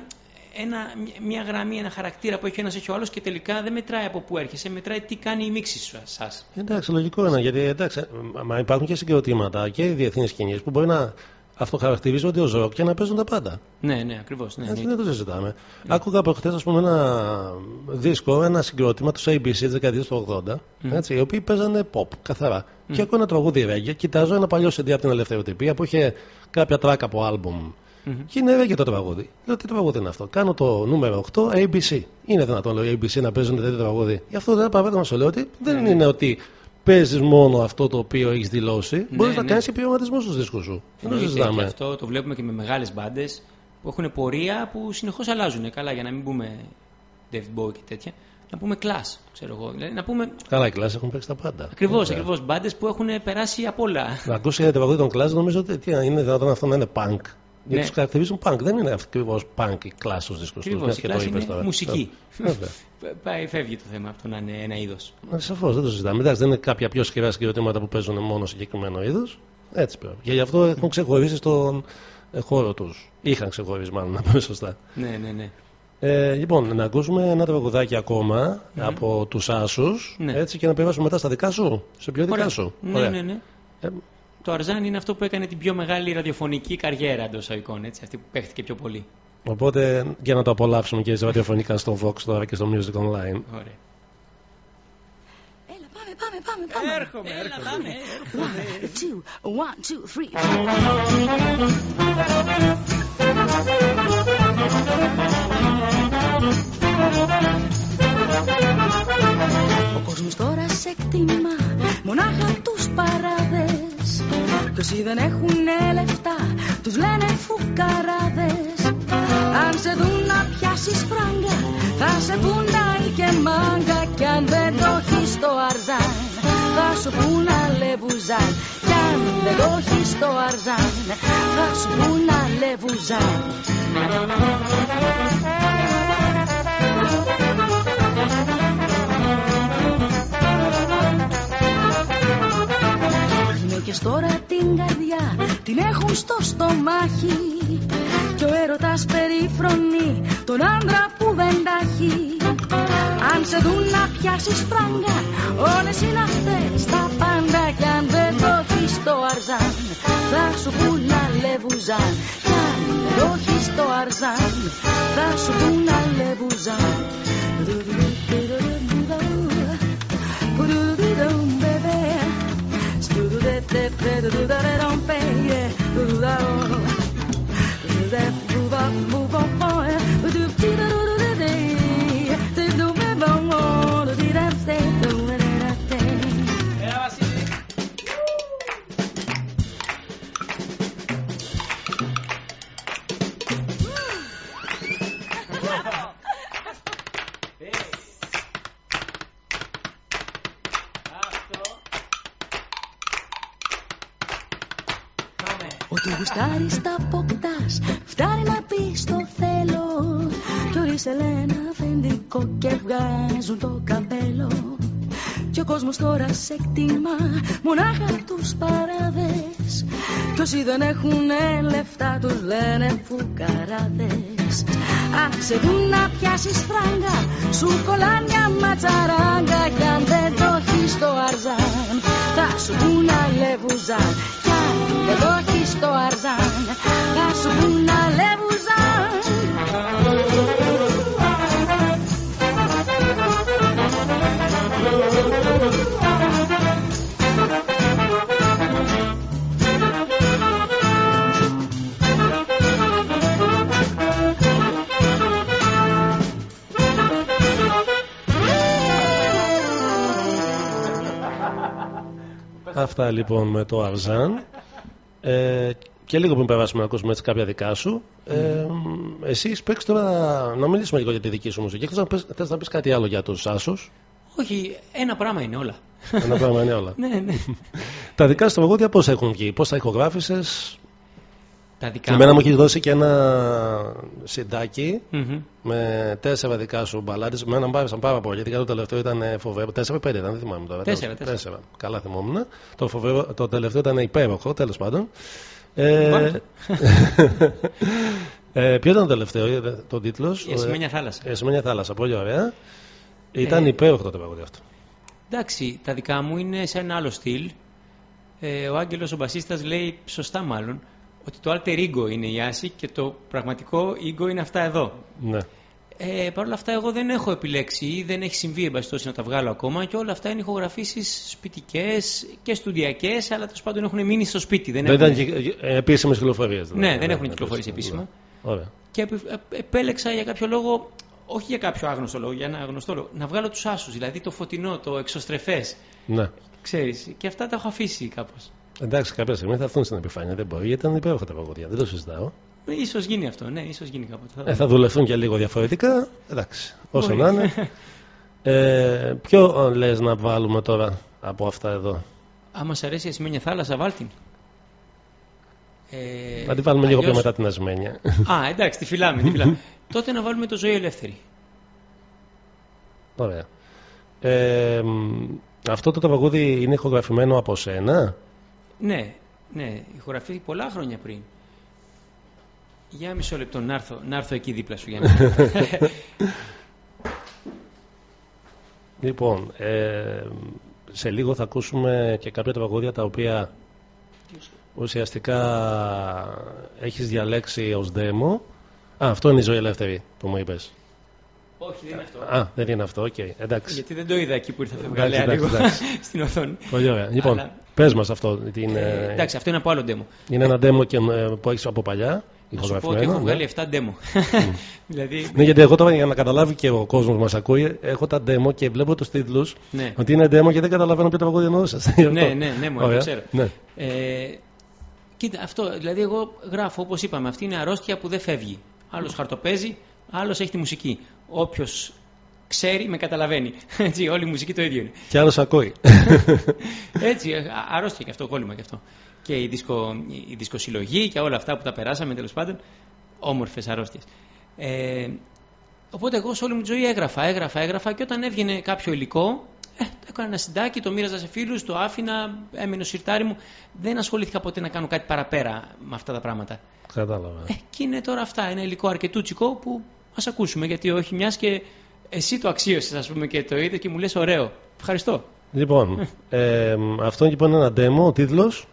ένα, μια γραμμή, ένα χαρακτήρα που έχει ένας έχει ο άλλος και τελικά δεν μετράει από πού έρχεσαι, μετράει τι κάνει η μίξη σου. Σας. Εντάξει, λογικό είναι γιατί εντάξει, μα υπάρχουν και συγκροτήματα και διεθνείς σκηνέ που μπορεί να αυτοχαρακτηρίζονται ω ροκ και να παίζουν τα πάντα. Ναι, ναι, ακριβώς. Ναι, Έτσι ναι. δεν το συζητάμε. Άκουγα προχθέ, ας πούμε, ένα δίσκο, ένα συγκρότημα του ABC της δεκαετίας του 80, έτσι, οι οποίοι παίζανε pop καθαρά. Και ακούω ένα τραγούδι ρέγγε, κοιτάζω ένα παλιό CD από την ελευθεροτυπία που είχε κάποια τράκ από άλμπουμ. Και είναι ρέγγε το τραγούδι. Λέω τι τραγούδι είναι αυτό; Κάνω το νούμερο 8, ABC. Είναι δυνατόν, λέω, ABC να παίζουν τέτοιο τραγούδι. Γι' αυτό δεν παράδειγμα να σου λέω ότι δεν είναι ότι παίζεις μόνο αυτό το οποίο έχεις δηλώσει. Μπορείς να ναι. κάνεις και πειραματισμό στους δίσκους σου. Δεν το Εννοείται, και συζητάμε. αυτό το βλέπουμε και με μεγάλες μπάντες που έχουν πορεία που συνεχώς αλλάζουν. Καλά, για να μην πούμε David Bowie και τέτοια. Να πούμε class, ξέρω εγώ. Δηλαδή, να πούμε Καλά, οι κλάσει έχουν παίξει τα πάντα. ακριβώς, Βέβαια. ακριβώς μπάντες που έχουν περάσει απ' όλα. Να ακούσει ένα τραγούδι των κλάσ, νομίζω ότι τι, είναι δυνατόν αυτό να είναι punk. Γιατί Ναι. τους χαρακτηρίζουν punk. Δεν είναι ακριβώς punk η κλάση του δίσκους τους. Ακριβώς. Η κλάση είναι μουσική. Βέβαια. Πάει, φεύγει το θέμα αυτό να είναι ένα είδος. Σαφώς δεν το συζητάμε. Εντάξει, δεν είναι κάποια πιο σκληρά συγκροτήματα που παίζουν μόνο συγκεκριμένο είδος. Έτσι πρέπει. Και γι' αυτό έχουν ξεχωρίσει στον ε, χώρο τους. Είχαν ξεχωρίσει, μάλλον, να πούμε σωστά. Ναι, ναι, ναι. Ε, λοιπόν, να ακούσουμε ένα τραγουδάκι ακόμα από τους Άσους. Ναι. Έτσι και να περάσουμε μετά στα δικά σου. Σε πιο δικά Ωραία. σου. Ναι, Ωραία. ναι, ναι. Ε, Το Αρζάν είναι αυτό που έκανε την πιο μεγάλη ραδιοφωνική καριέρα εντός εικόνων, έτσι, αυτή που παίχτηκε πιο πολύ. Οπότε για να το απολαύσουμε και ραδιοφωνικά στο Vox τώρα και στο Music Online. Ωραία. Έλα, πάμε, πάμε, πάμε, πάμε. Έρχομαι, έρχομαι. One, two, one, two, three. Ο κόσμος τώρα σε εκτιμά μονάχα τους παράδες Κι όσοι δεν έχουν λεφτά τους λένε φουκαράδες. Αν σε δουν να πιάσεις φράγκα θα σε πούνται και μάγκα. Κι αν δεν το έχεις στο αρζάν θα σου πούνε λεβουζάν Κι αν δεν το έχεις στο αρζάν θα σου πούνε λεβουζάν Γυναίκες τώρα την καρδιά την έχουν στο στομάχι. Κι ο έρωτας περιφρονεί τον άντρα που δεν τα έχει. Αν σε δουν να πιάσεις φράγκα όλες είναι αυτές τα πάντα. Κι αν δεν το έχεις στο αρζάν θα σου πούνε λεβουζάν Κι αν δεν το έχεις στο αρζάν θα σου πούνε τώρα σε εκτιμά. Μονάχα τους παράδες. Κι όσοι δεν έχουν λεφτά Τους λένε φουκαράδες. Αν σε δουν να πιάσεις φράγκα Σου κολλάνε μια ματσαράγκα. Κι αν δεν το έχεις το αρζάν Θα σου πουν αλεβουζάν Αυτά λοιπόν με το Αρζάν. Ε, και λίγο πριν περάσουμε να ακούσουμε έτσι κάποια δικά σου. Ε, εσύ παίξει τώρα να μιλήσουμε λίγο για τη δική σου μουσική. Θες να πεις, θες να πεις κάτι άλλο για τους Άσους; Όχι, ένα πράγμα είναι όλα. Ένα πράγμα είναι όλα. ναι, ναι. τα δικά σου τραγούδια πώς έχουν βγει, πώς τα ηχογράφησες; Τα δικά Και εμένα μου έχεις δώσει και ένα συντάκι Μμμ. με τέσσερα δικά σου μπαλάντε. Με έναν πάρεσαν πάρα πολύ. Γιατί το τελευταίο ήταν φοβερό. Τέσσερα ή πέντε ήταν, δεν θυμάμαι τώρα. Τέσσερα, Τέλος- τέσσερα. Καλά θυμόμουν. Το, φοβερό, το τελευταίο ήταν υπέροχο, τέλος πάντων. Ε, Μάλιστα. ε, ποιο ήταν το τελευταίο, ε, το τίτλος; Η Ασημένια θάλασσα. Η Ασημένια θάλασσα, πολύ ωραία. Ήταν Ε, υπέροχο το τραγούδι αυτό. Εντάξει, τα δικά μου είναι σε ένα άλλο στυλ. Ε, ο Άγγελος ο μπασίστας λέει σωστά μάλλον ότι το alter ego είναι η Άση και το πραγματικό ego είναι αυτά εδώ. Ναι. Ε, Παρ' όλα αυτά εγώ δεν έχω επιλέξει ή δεν έχει συμβεί εν πάση περιπτώσει, να τα βγάλω ακόμα και όλα αυτά είναι ηχογραφήσεις σπιτικές και στουδιακές αλλά τέλος πάντων έχουν μείνει στο σπίτι. Δεν Δεν έχουν... ήταν επίσημες κυκλοφορίες. Ναι, δεν έχουν κυκλοφορήσει επίσημα. Ωραία. Και επι- ε, επέλεξα για κάποιο λόγο, όχι για κάποιο άγνωστο λόγο, για ένα γνωστό λόγο, να βγάλω τους άσους, δηλαδή το φωτεινό, το εξωστρεφές. Ναι. Ξέρεις, και αυτά τα έχω αφήσει κάπως. Εντάξει, κάποια στιγμή θα έρθουν στην επιφάνεια. Δεν μπορεί, γιατί ήταν υπέροχα τα τραγούδια. Δεν το συζητάω. Ε, Ίσως γίνει αυτό, ναι, ίσως γίνει κάποτε. Θα Ε, θα δουλευτούν και λίγο διαφορετικά. Εντάξει, όσο Μπορεί. να είναι. Ε, ποιο ε, λες να βάλουμε τώρα από αυτά εδώ; Άμα σ' αρέσει η ασημένια θάλασσα, βάλ την. Ε, Να τη βάλουμε λίγο πιο αλλιώς- μετά την ασμένια. Α, εντάξει, τη φυλάμε, τη φυλάμε. Τότε να βάλουμε το ζωή ελεύθερη. Ωραία. Ε, μ, αυτό το τραγούδι είναι ηχογραφημένο από σένα; Ναι, ναι, ηχογραφεί πολλά χρόνια πριν. Για μισό λεπτό να έρθω, να έρθω εκεί δίπλα σου για να... Λοιπόν, ε, σε λίγο θα ακούσουμε και κάποια τραγούδια τα οποία ουσιαστικά έχεις διαλέξει ως demo. Α, αυτό είναι η ζωή ελεύθερη που μου είπες. Όχι, δεν είναι αυτό. Α, δεν είναι αυτό, οκ. Εντάξει. Γιατί δεν το είδα εκεί που ήρθα το Εντάξει, βγάλε, εντάξει, λίγο εντάξει. στην οθόνη. Πολύ ωραία. Λοιπόν, Αλλά- πες μας αυτό. την, Ε, ε, εντάξει, αυτό είναι από άλλο demo. είναι ένα demo και, ε, που έχεις από παλιά, Να σου πω ότι ηχογραφημένο. έχω ναι. βγάλει 7 demo. δηλαδή, Ναι, γιατί εγώ τώρα για να καταλάβει και ο κόσμος που μας ακούει, έχω τα demo και βλέπω τους τίτλους ναι. ότι είναι demo και δεν καταλαβαίνω ποιο τραγούδι εννοούσες. ναι, ναι, ναι, μου το Ωραία. ξέρω. Ναι. Ε, κοίτα, αυτό, δηλαδή εγώ γράφω όπως είπαμε, αυτή είναι αρρώστια που δεν φεύγει. Άλλος χαρτοπέζει, άλλος έχει τη μουσική. Όποιος ξέρει με καταλαβαίνει. Έτσι, όλη η μουσική το ίδιο είναι. Και άλλος ακούει. Έτσι, α- αρρώστια και αυτό, κόλλημα και αυτό. Και η, δισκο, η δισκοσυλλογή και όλα αυτά που τα περάσαμε τέλος πάντων, όμορφες αρρώστιες. Ε, οπότε εγώ σε όλη μου τη ζωή έγραφα, έγραφα, έγραφα και όταν έβγαινε κάποιο υλικό, ε, το έκανα ένα συντάκι, το μοίραζα σε φίλους, το άφηνα, έμενε στο σιρτάρι μου. Δεν ασχολήθηκα ποτέ να κάνω κάτι παραπέρα με αυτά τα πράγματα. Κατάλαβα. Ε, και είναι τώρα αυτά, ένα υλικό αρκετούτσικο που ας ακούσουμε, γιατί όχι, μιας και εσύ το αξίωσες ας πούμε και το είδες και μου λες ωραίο. Ευχαριστώ. Λοιπόν, ε, αυτό είναι λοιπόν ένα demo, ο τίτλος.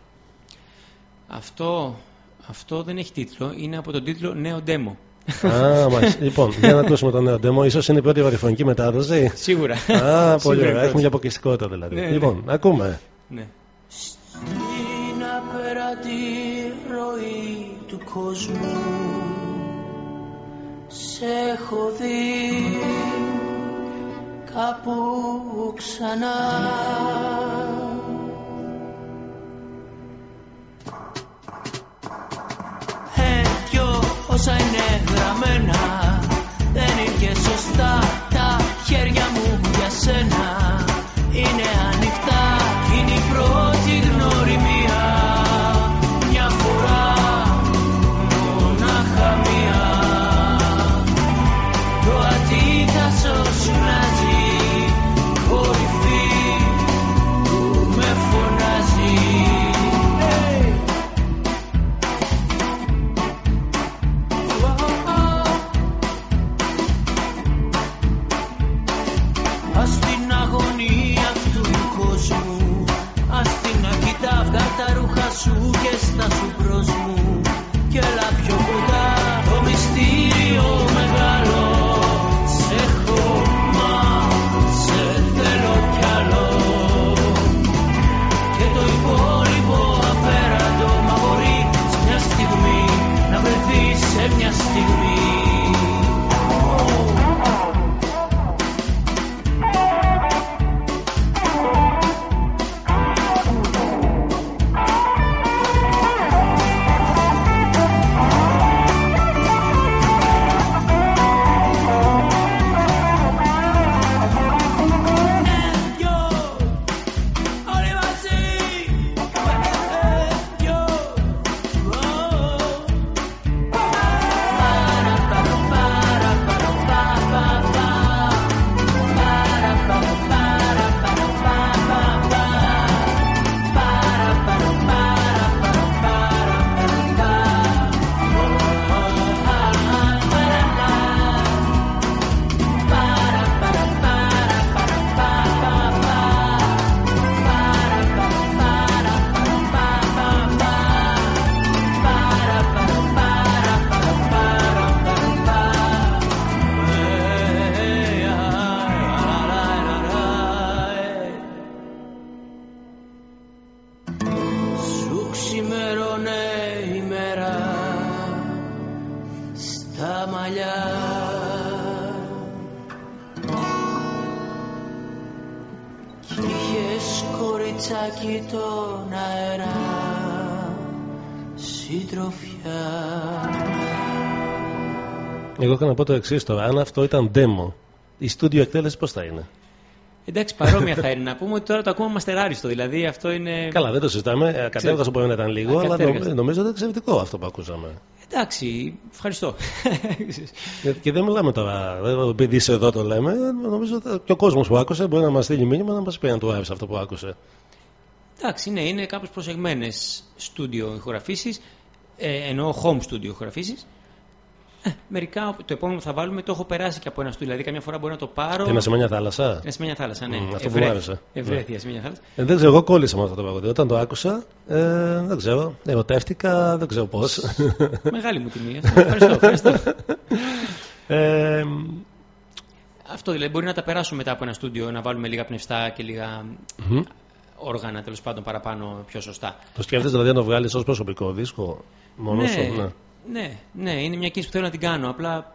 Αυτό, αυτό δεν έχει τίτλο, είναι από τον τίτλο Νέο Demo. Α, μάλιστα. λοιπόν, για να ακούσουμε το νέο demo. Ίσως είναι η πρώτη ραδιοφωνική μετάδοση. Σίγουρα. Α, πολύ Σίγουρα ωραία. είναι Έχουμε μια αποκλειστικότητα δηλαδή. Ναι, ναι. Λοιπόν, ακούμε. Ναι. Στην απερατή ροή του κόσμου Σε έχω δει. Κάπου ξανά. Ε, δυο όσα είναι γραμμένα Δεν είναι και σωστά τα χέρια μου για σένα. Είναι ανοιχτά, είναι η πρώτη γνωριμία μπλουζάκι τον αέρα συντροφιά Εγώ είχα να πω το εξής τώρα. Αν αυτό ήταν demo, η στούντιο εκτέλεση πώς θα είναι; Εντάξει, παρόμοια θα είναι. Να πούμε ότι τώρα το ακούμε μαστεράριστο. Δηλαδή αυτό είναι. Καλά, δεν το συζητάμε. Κατέβγαζο μπορεί να ήταν λίγο, αλλά Ακατέργαστο. νομ- νομίζω ότι είναι εξαιρετικό αυτό που ακούσαμε. Εντάξει, ευχαριστώ. Και- Και δεν μιλάμε τώρα, δεν- επειδή είσαι εδώ το λέμε. Νομίζω ότι και ο κόσμος που άκουσε μπορεί να μας στείλει μήνυμα να μας πει αν του άρεσε αυτό που άκουσε. Εντάξει, ναι, είναι κάπως προσεγμένες στούντιο ηχογραφήσεις, ε, εννοώ home studio ηχογραφήσεις. Ε, μερικά, το επόμενο που θα βάλουμε το έχω περάσει και από ένα στούντιο, δηλαδή καμιά φορά μπορεί να το πάρω. Τι είναι σε μια θάλασσα; Είναι σε μια θάλασσα, ναι. Μμ, αυτό που μου άρεσε. Ευρέθεια σε μια θάλασσα. Ε, δεν ξέρω, εγώ κόλλησα με αυτό το τραγούδι. Όταν το άκουσα, ε, δεν ξέρω, ερωτεύτηκα, δεν ξέρω πώς. Μεγάλη μου τιμή. Ευχαριστώ, ευχαριστώ. ε, Αυτό δηλαδή μπορεί να τα περάσουμε μετά από ένα στούντιο, να βάλουμε λίγα πνευστά και λίγα μμ. Όργανα τέλος πάντων παραπάνω πιο σωστά. το σκέφτεσαι δηλαδή να το βγάλεις ως προσωπικό δίσκο. Μόνο ναι, σου, ναι. ναι, ναι, είναι μια κίνηση που θέλω να την κάνω. Απλά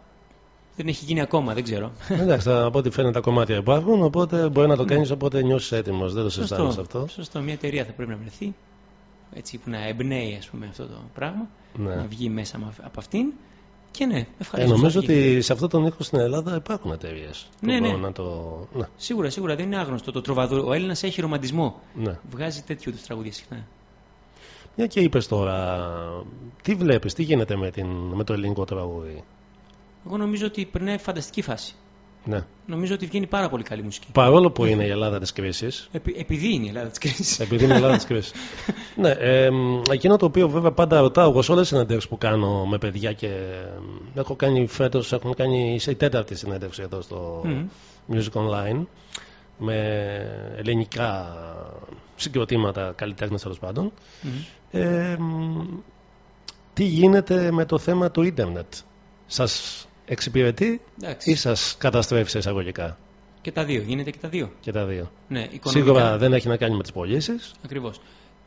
δεν έχει γίνει ακόμα, δεν ξέρω. Εντάξει, θα- από ό,τι φαίνεται τα κομμάτια υπάρχουν, οπότε μπορεί να το κάνεις όποτε νιώσεις έτοιμος. Δεν το συζητάμε σε αυτό. Σωστό, μια εταιρεία θα πρέπει να βρεθεί έτσι που να εμπνέει ας πούμε αυτό το πράγμα, Ναι. να βγει μέσα με- από αυτήν και ναι, Ε, ευχαριστώ. νομίζω θα βγει. ότι σε αυτό τον ήχο στην Ελλάδα υπάρχουν εταιρείες. Ναι, ναι. Να το... ναι, Σίγουρα, σίγουρα δεν είναι άγνωστο το τροβαδούρο. Ο Έλληνας έχει ρομαντισμό. ναι. Βγάζει τέτοιου είδους τραγούδια συχνά. Μια και είπες τώρα, τι βλέπεις, τι γίνεται με, την, με το ελληνικό τραγούδι; Εγώ νομίζω ότι περνάει φανταστική φάση. Ναι. Νομίζω ότι βγαίνει πάρα πολύ καλή μουσική. Παρόλο που είναι η Ελλάδα της κρίσης, Επει- επειδή είναι η Ελλάδα της κρίσης. επειδή είναι η Ελλάδα της κρίσης. ναι, ε, μ, εκείνο το οποίο βέβαια πάντα ρωτάω εγώ σε όλες τις συνεντεύξει που κάνω με παιδιά και μ, έχω κάνει φέτος, έχουμε κάνει σε η τέταρτη συνέντευξη εδώ στο Μμμ. Music Online με ελληνικά συγκροτήματα καλλιτέχνες τέλος πάντων. Ε, μ, τι γίνεται με το θέμα του ίντερνετ; Σας εξυπηρετεί Εντάξει. ή σας καταστρέφει σε εισαγωγικά; Και τα δύο, γίνεται και τα δύο. και τα δύο. Ναι, οικονομικά. Σίγουρα δεν έχει να κάνει με τις πωλήσεις. Ακριβώς.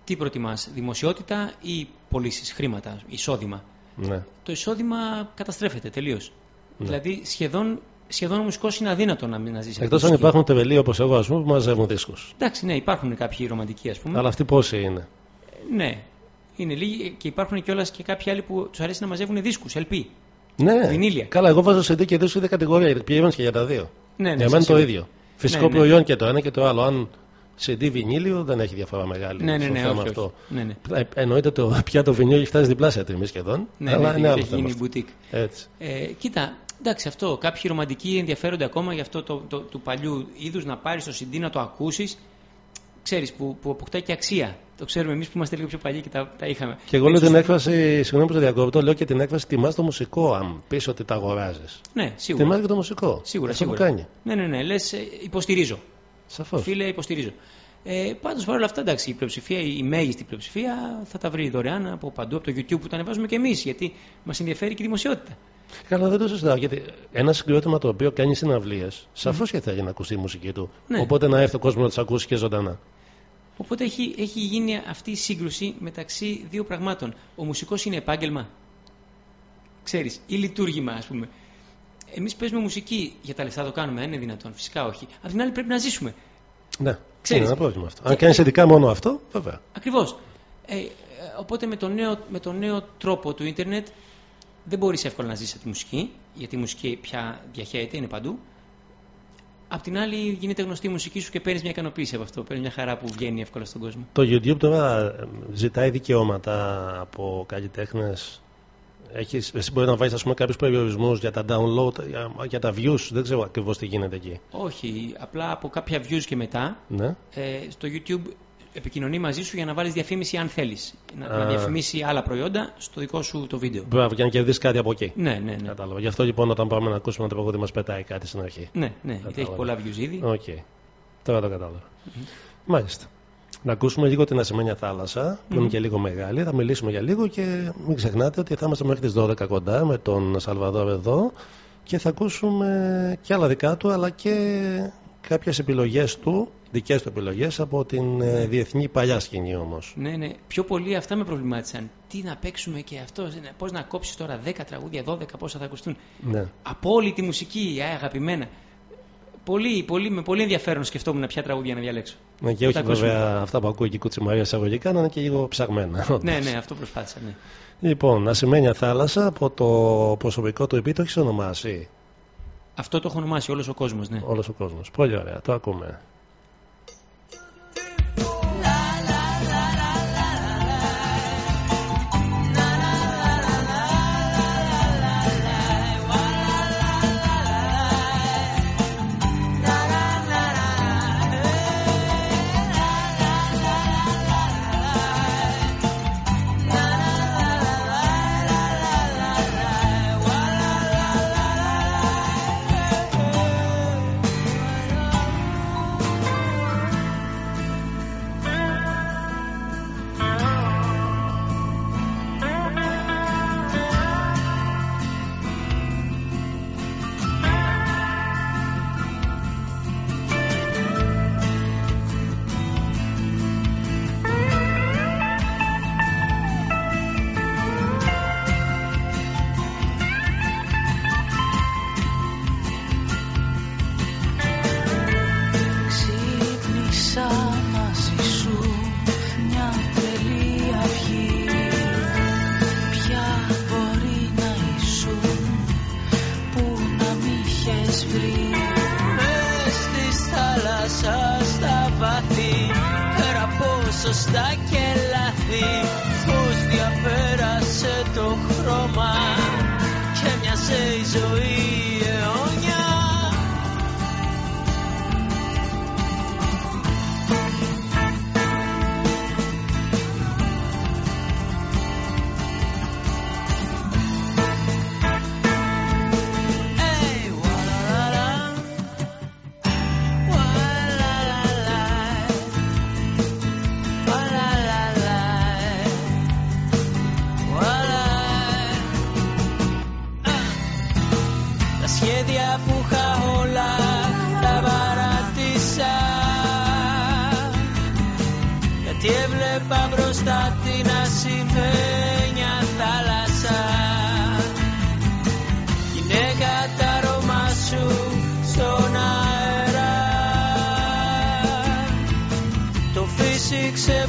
Τι προτιμάς, δημοσιότητα ή πωλήσεις, χρήματα, εισόδημα; Ναι. το εισόδημα καταστρέφεται τελείως. Δηλαδή σχεδόν, σχεδόν ο μουσικός είναι αδύνατο να μην να ζήσει. Εκτός αυτή αν τη μουσική. υπάρχουν τεβελοί όπως εγώ ας πούμε, που μαζεύουν δίσκους. Εντάξει, ναι, υπάρχουν κάποιοι ρομαντικοί, ας πούμε. Αλλά αυτοί πόσοι είναι; Ναι, είναι λίγοι και υπάρχουν κιόλας και κάποιοι άλλοι που τους αρέσει να μαζεύουν δίσκους, LP. Ναι. Βινίλια. Καλά, εγώ βάζω CD και δίσκους ίδια κατηγορία. Πήγαινε και για τα δύο. Ναι, ναι, για μένα σας το είπα. ίδιο. Φυσικό Ναι, ναι. προϊόν και το ένα και το άλλο. Αν CD βινίλιο δεν έχει διαφορά μεγάλη. Ναι, ναι, στο ναι, θέμα όχι, αυτό. όχι. Ναι, ναι. Ε, εννοείται το, πια το βινίλιο έχει φτάσει διπλάσια τιμή σχεδόν. Ναι, αλλά ναι, είναι άλλο έχει θέμα. γίνει αυτό. boutique. Έτσι. Ε, κοίτα, εντάξει, αυτό. Κάποιοι ρομαντικοί ενδιαφέρονται ακόμα για αυτό το, το, του παλιού είδους να πάρεις το CD να το ακούσεις. Ξέρεις, που, που αποκτάει και αξία. Το ξέρουμε εμείς που είμαστε λίγο πιο παλιοί και τα, τα είχαμε. Και εγώ λέω Έτσι, την έκφραση, συγγνώμη που το διακόπτω, λέω και την έκφραση τιμάς το μουσικό. Αν πεις ότι τα αγοράζεις. Ναι, σίγουρα. Τιμάς και το μουσικό. Σίγουρα, Αυτό σίγουρα. που κάνει. Ναι, ναι, ναι. Λες, υποστηρίζω. Σαφώς. Φίλε, υποστηρίζω. Ε, Πάντως παρόλα αυτά, εντάξει, η πλειοψηφία, η μέγιστη πλειοψηφία θα τα βρει δωρεάν από παντού, από το YouTube που τα ανεβάζουμε και εμείς, γιατί μας ενδιαφέρει και η δημοσιότητα. Καλά, δεν το συζητάω. Γιατί ένα συγκρότημα το οποίο κάνει συναυλίες, σαφώς και θέλει να ακουστεί η μουσική του. Ναι. Οπότε να έρθει ο κόσμος να τις ακούσει και ζωντανά. Οπότε έχει, έχει γίνει αυτή η σύγκρουση μεταξύ δύο πραγμάτων. Ο μουσικός είναι επάγγελμα. Ξέρεις, ή λειτουργήμα, ας πούμε. Εμείς παίζουμε μουσική για τα λεφτά το κάνουμε, αν είναι δυνατόν. Φυσικά όχι. Απ' την άλλη πρέπει να ζήσουμε. Ναι, Ξέρεις. είναι ένα πρόβλημα αυτό. Και- Αν κάνεις ειδικά μόνο αυτό, βέβαια. Ακριβώς. Ε, ε, οπότε με τον, νέο, με τον νέο τρόπο του ίντερνετ δεν μπορείς εύκολα να ζήσει από τη μουσική, γιατί η μουσική πια διαχέεται, είναι παντού. Απ' την άλλη, γίνεται γνωστή η μουσική σου και παίρνεις μια ικανοποίηση από αυτό. Παίρνεις μια χαρά που βγαίνει εύκολα στον κόσμο. Το YouTube τώρα ε, ζητάει δικαιώματα από καλλιτέχνες. Έχεις, εσύ μπορεί να βάζει κάποιους περιορισμούς για τα download, για, για τα views. Δεν ξέρω ακριβώς τι γίνεται εκεί. Όχι, απλά από κάποια views και μετά Ναι. ε, στο YouTube επικοινωνεί μαζί σου για να βάλεις διαφήμιση αν θέλεις. Να, να Α. διαφημίσει άλλα προϊόντα στο δικό σου το βίντεο. Μπράβο, για να κερδίσεις κάτι από εκεί. Ναι, ναι, ναι. Κατάλαβα. Γι' αυτό λοιπόν όταν πάμε να ακούσουμε ένα τραγούδι μας πετάει κάτι στην αρχή. Ναι, ναι, γιατί έχει Κατάλαβα. πολλά views ήδη. Οκ. Τώρα το κατάλαβα. Μάλιστα. Να ακούσουμε λίγο την Ασημένια θάλασσα, που είναι και λίγο μεγάλη. Θα μιλήσουμε για λίγο και μην ξεχνάτε ότι θα είμαστε μέχρι τις 12 κοντά με τον Σαλβαδόρ εδώ και θα ακούσουμε και άλλα δικά του αλλά και κάποιες επιλογές του, δικές του επιλογές από την ε, διεθνή παλιά σκηνή όμως. Ναι, ναι. Πιο πολύ αυτά με προβλημάτισαν. Τι να παίξουμε και αυτό, ε, ναι. πώς να κόψεις τώρα 10 τραγούδια, 12 πόσα θα ακουστούν. Ναι. Από όλη τη μουσική, ε, αγαπημένα. Πολύ, πολύ, με πολύ ενδιαφέρον σκεφτόμουν ποια τραγούδια να διαλέξω. Ναι, και όχι βέβαια αυτά που ακούει και η Κουτσιμαρία εισαγωγικά να είναι και λίγο ψαγμένα. ναι, ναι, αυτό προσπάθησα. Ναι. Λοιπόν, Ασημένια Θάλασσα από το προσωπικό του επίτοχη ονομάσει αυτό το έχω ονομάσει όλος ο κόσμος. Ναι. Όλος ο κόσμος. Πολύ ωραία, το ακούμε. Τι έβλεπα μπροστά την ασημένια θάλασσα. Γυναίκα τα ρομά σου στον αέρα. Το φύσηξε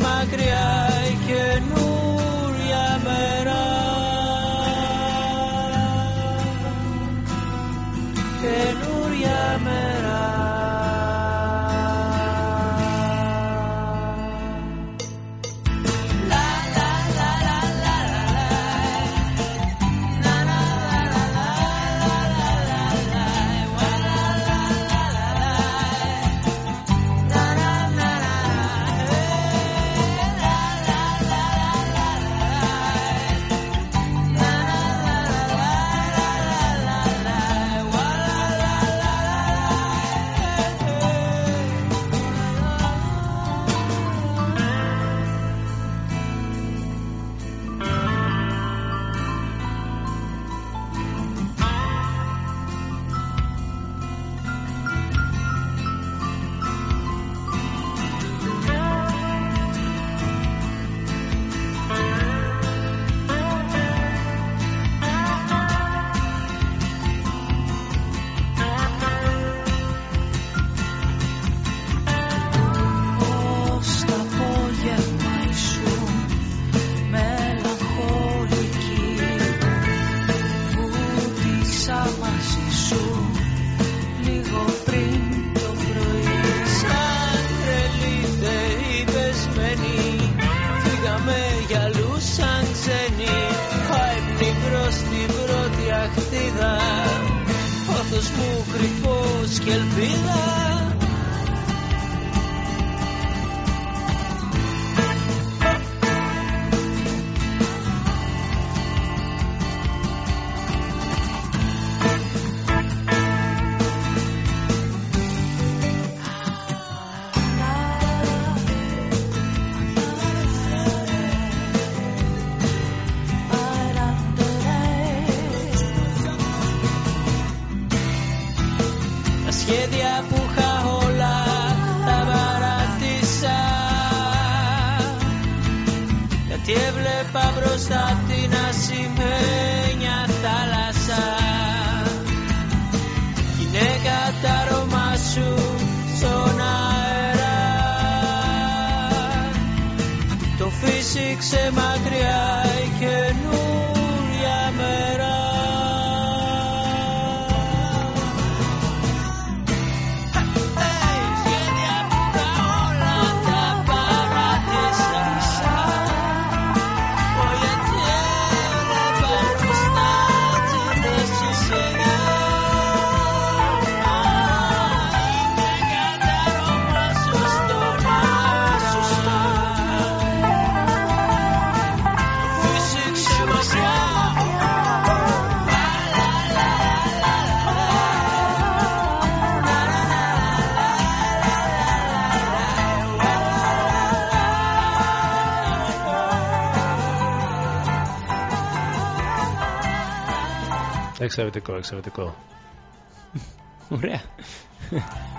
Εξαιρετικό, εξαιρετικό. Ωραία.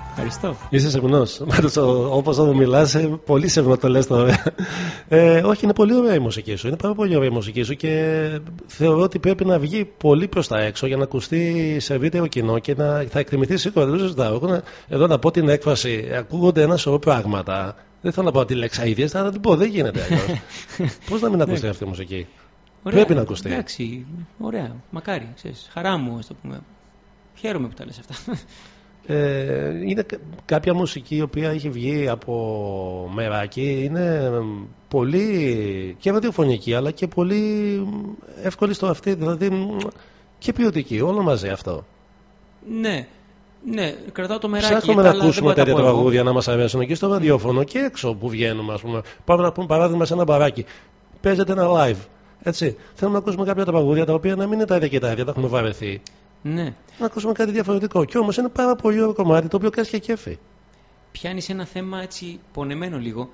Ευχαριστώ. Είσαι σεμνό. Όπως εδώ μιλάς, πολύ σεμνό το λες τώρα. Ε, όχι, είναι πολύ ωραία η μουσική σου. Είναι πάρα πολύ ωραία η μουσική σου και θεωρώ ότι πρέπει να βγει πολύ προς τα έξω για να ακουστεί σε ευρύτερο κοινό και να θα εκτιμηθεί σίγουρα. Δεν το ζητάω. Εγώ να- Εδώ να πω την έκφραση. Ακούγονται ένα σωρό πράγματα. Δεν θέλω να πω τη λέξη αίδια, θα την πω. Δεν γίνεται αλλιώς. Πώς να μην ακουστεί αυτή η μουσική; Ωραία. Πρέπει να ακουστεί. Εντάξει, ωραία. Μακάρι. Ξέρεις, χαρά μου, ας το πούμε. Χαίρομαι που τα λες αυτά. Ε, είναι κα- κάποια μουσική η οποία έχει βγει από μεράκι είναι μ, πολύ και ραδιοφωνική αλλά και πολύ μ, εύκολη στο αυτή δηλαδή μ, και ποιοτική όλο μαζί αυτό ναι, ναι, κρατάω το μεράκι. ψάχνουμε να αλλά δεν ακούσουμε μπορώ να τα τέτοια πω εγώ. τραγούδια να μας αρέσουν και στο ραδιόφωνο και έξω που βγαίνουμε ας πούμε πάμε να πούμε παράδειγμα σε ένα μπαράκι παίζεται ένα live έτσι. Θέλουμε να ακούσουμε κάποια τραγούδια τα οποία να μην είναι τα ίδια και τα ίδια τα έχουμε βαρεθεί. Ναι. να ακούσουμε κάτι διαφορετικό. Και όμως είναι πάρα πολύ ωραίο κομμάτι το οποίο κάνει και κέφι. Πιάνεις ένα θέμα έτσι πονεμένο λίγο.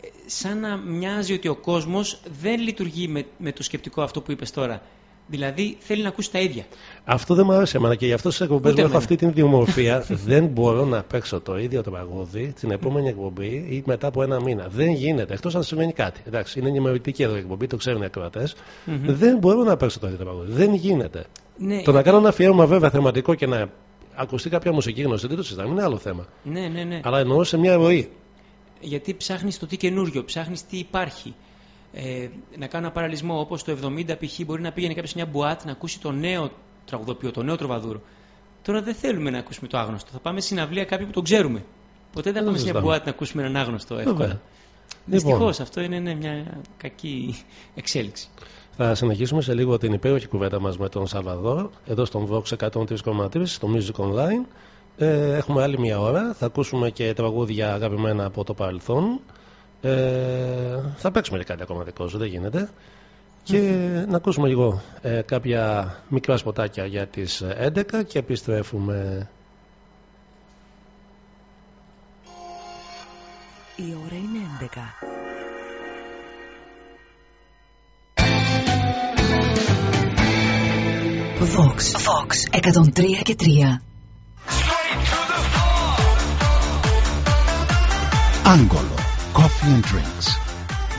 Ε, σαν να μοιάζει ότι ο κόσμος δεν λειτουργεί με, με το σκεπτικό αυτό που είπες τώρα. Δηλαδή θέλει να ακούσει τα ίδια. Αυτό δεν μου αρέσει εμένα και γι' αυτό στις εκπομπές μου Ούτε έχω εμένα. αυτή την διομορφία. δεν μπορώ να παίξω το ίδιο τραγούδι την επόμενη εκπομπή ή μετά από ένα μήνα. Δεν γίνεται. Εκτός αν συμβαίνει κάτι. Εντάξει, είναι ενημερωτική εδώ η εκπομπή, το ξέρουν οι ακροατές. Δεν μπορώ να παίξω το ίδιο τραγούδι. Δεν γίνεται. Ναι, Το να κάνω ένα αφιέρωμα βέβαια θεματικό και να ακουστεί κάποια μουσική γνωστή δεν το συζητάμε, είναι άλλο θέμα. ναι, ναι, ναι. Αλλά εννοώ σε μια ροή. Γιατί ψάχνεις το τι καινούριο, ψάχνεις τι υπάρχει. Ε, να κάνω ένα παραλυσμό, όπως το 70 π.χ. μπορεί να πήγαινε κάποιος σε μια μπουάτ να ακούσει το νέο τραγουδοποιό, το νέο τροβαδούρο. Τώρα δεν θέλουμε να ακούσουμε το άγνωστο. Θα πάμε στην αυλία κάποιου που τον ξέρουμε. Ποτέ δεν θα Δεν πάμε σε μια συζητάμε. μπουάτ να ακούσουμε έναν άγνωστο εύκολα. Βέβαια. Δυστυχώς Λοιπόν. αυτό είναι ναι, μια κακή εξέλιξη. Θα συνεχίσουμε σε λίγο την υπέροχη κουβέντα μας με τον Σαλβαδόρ εδώ στον Vox 103,3 στο Music Online. Ε, έχουμε άλλη μια ώρα. Θα ακούσουμε και τραγούδια αγαπημένα από το παρελθόν. Ε, θα παίξουμε και κάτι ακόμα δικό σου, δεν γίνεται. Και να ακούσουμε λίγο ε, κάποια μικρά σποτάκια για τις 11 και επιστρέφουμε. Η ώρα είναι 11. Vox. Vox 103 και 3. Άγγολο. Coffee and Drinks.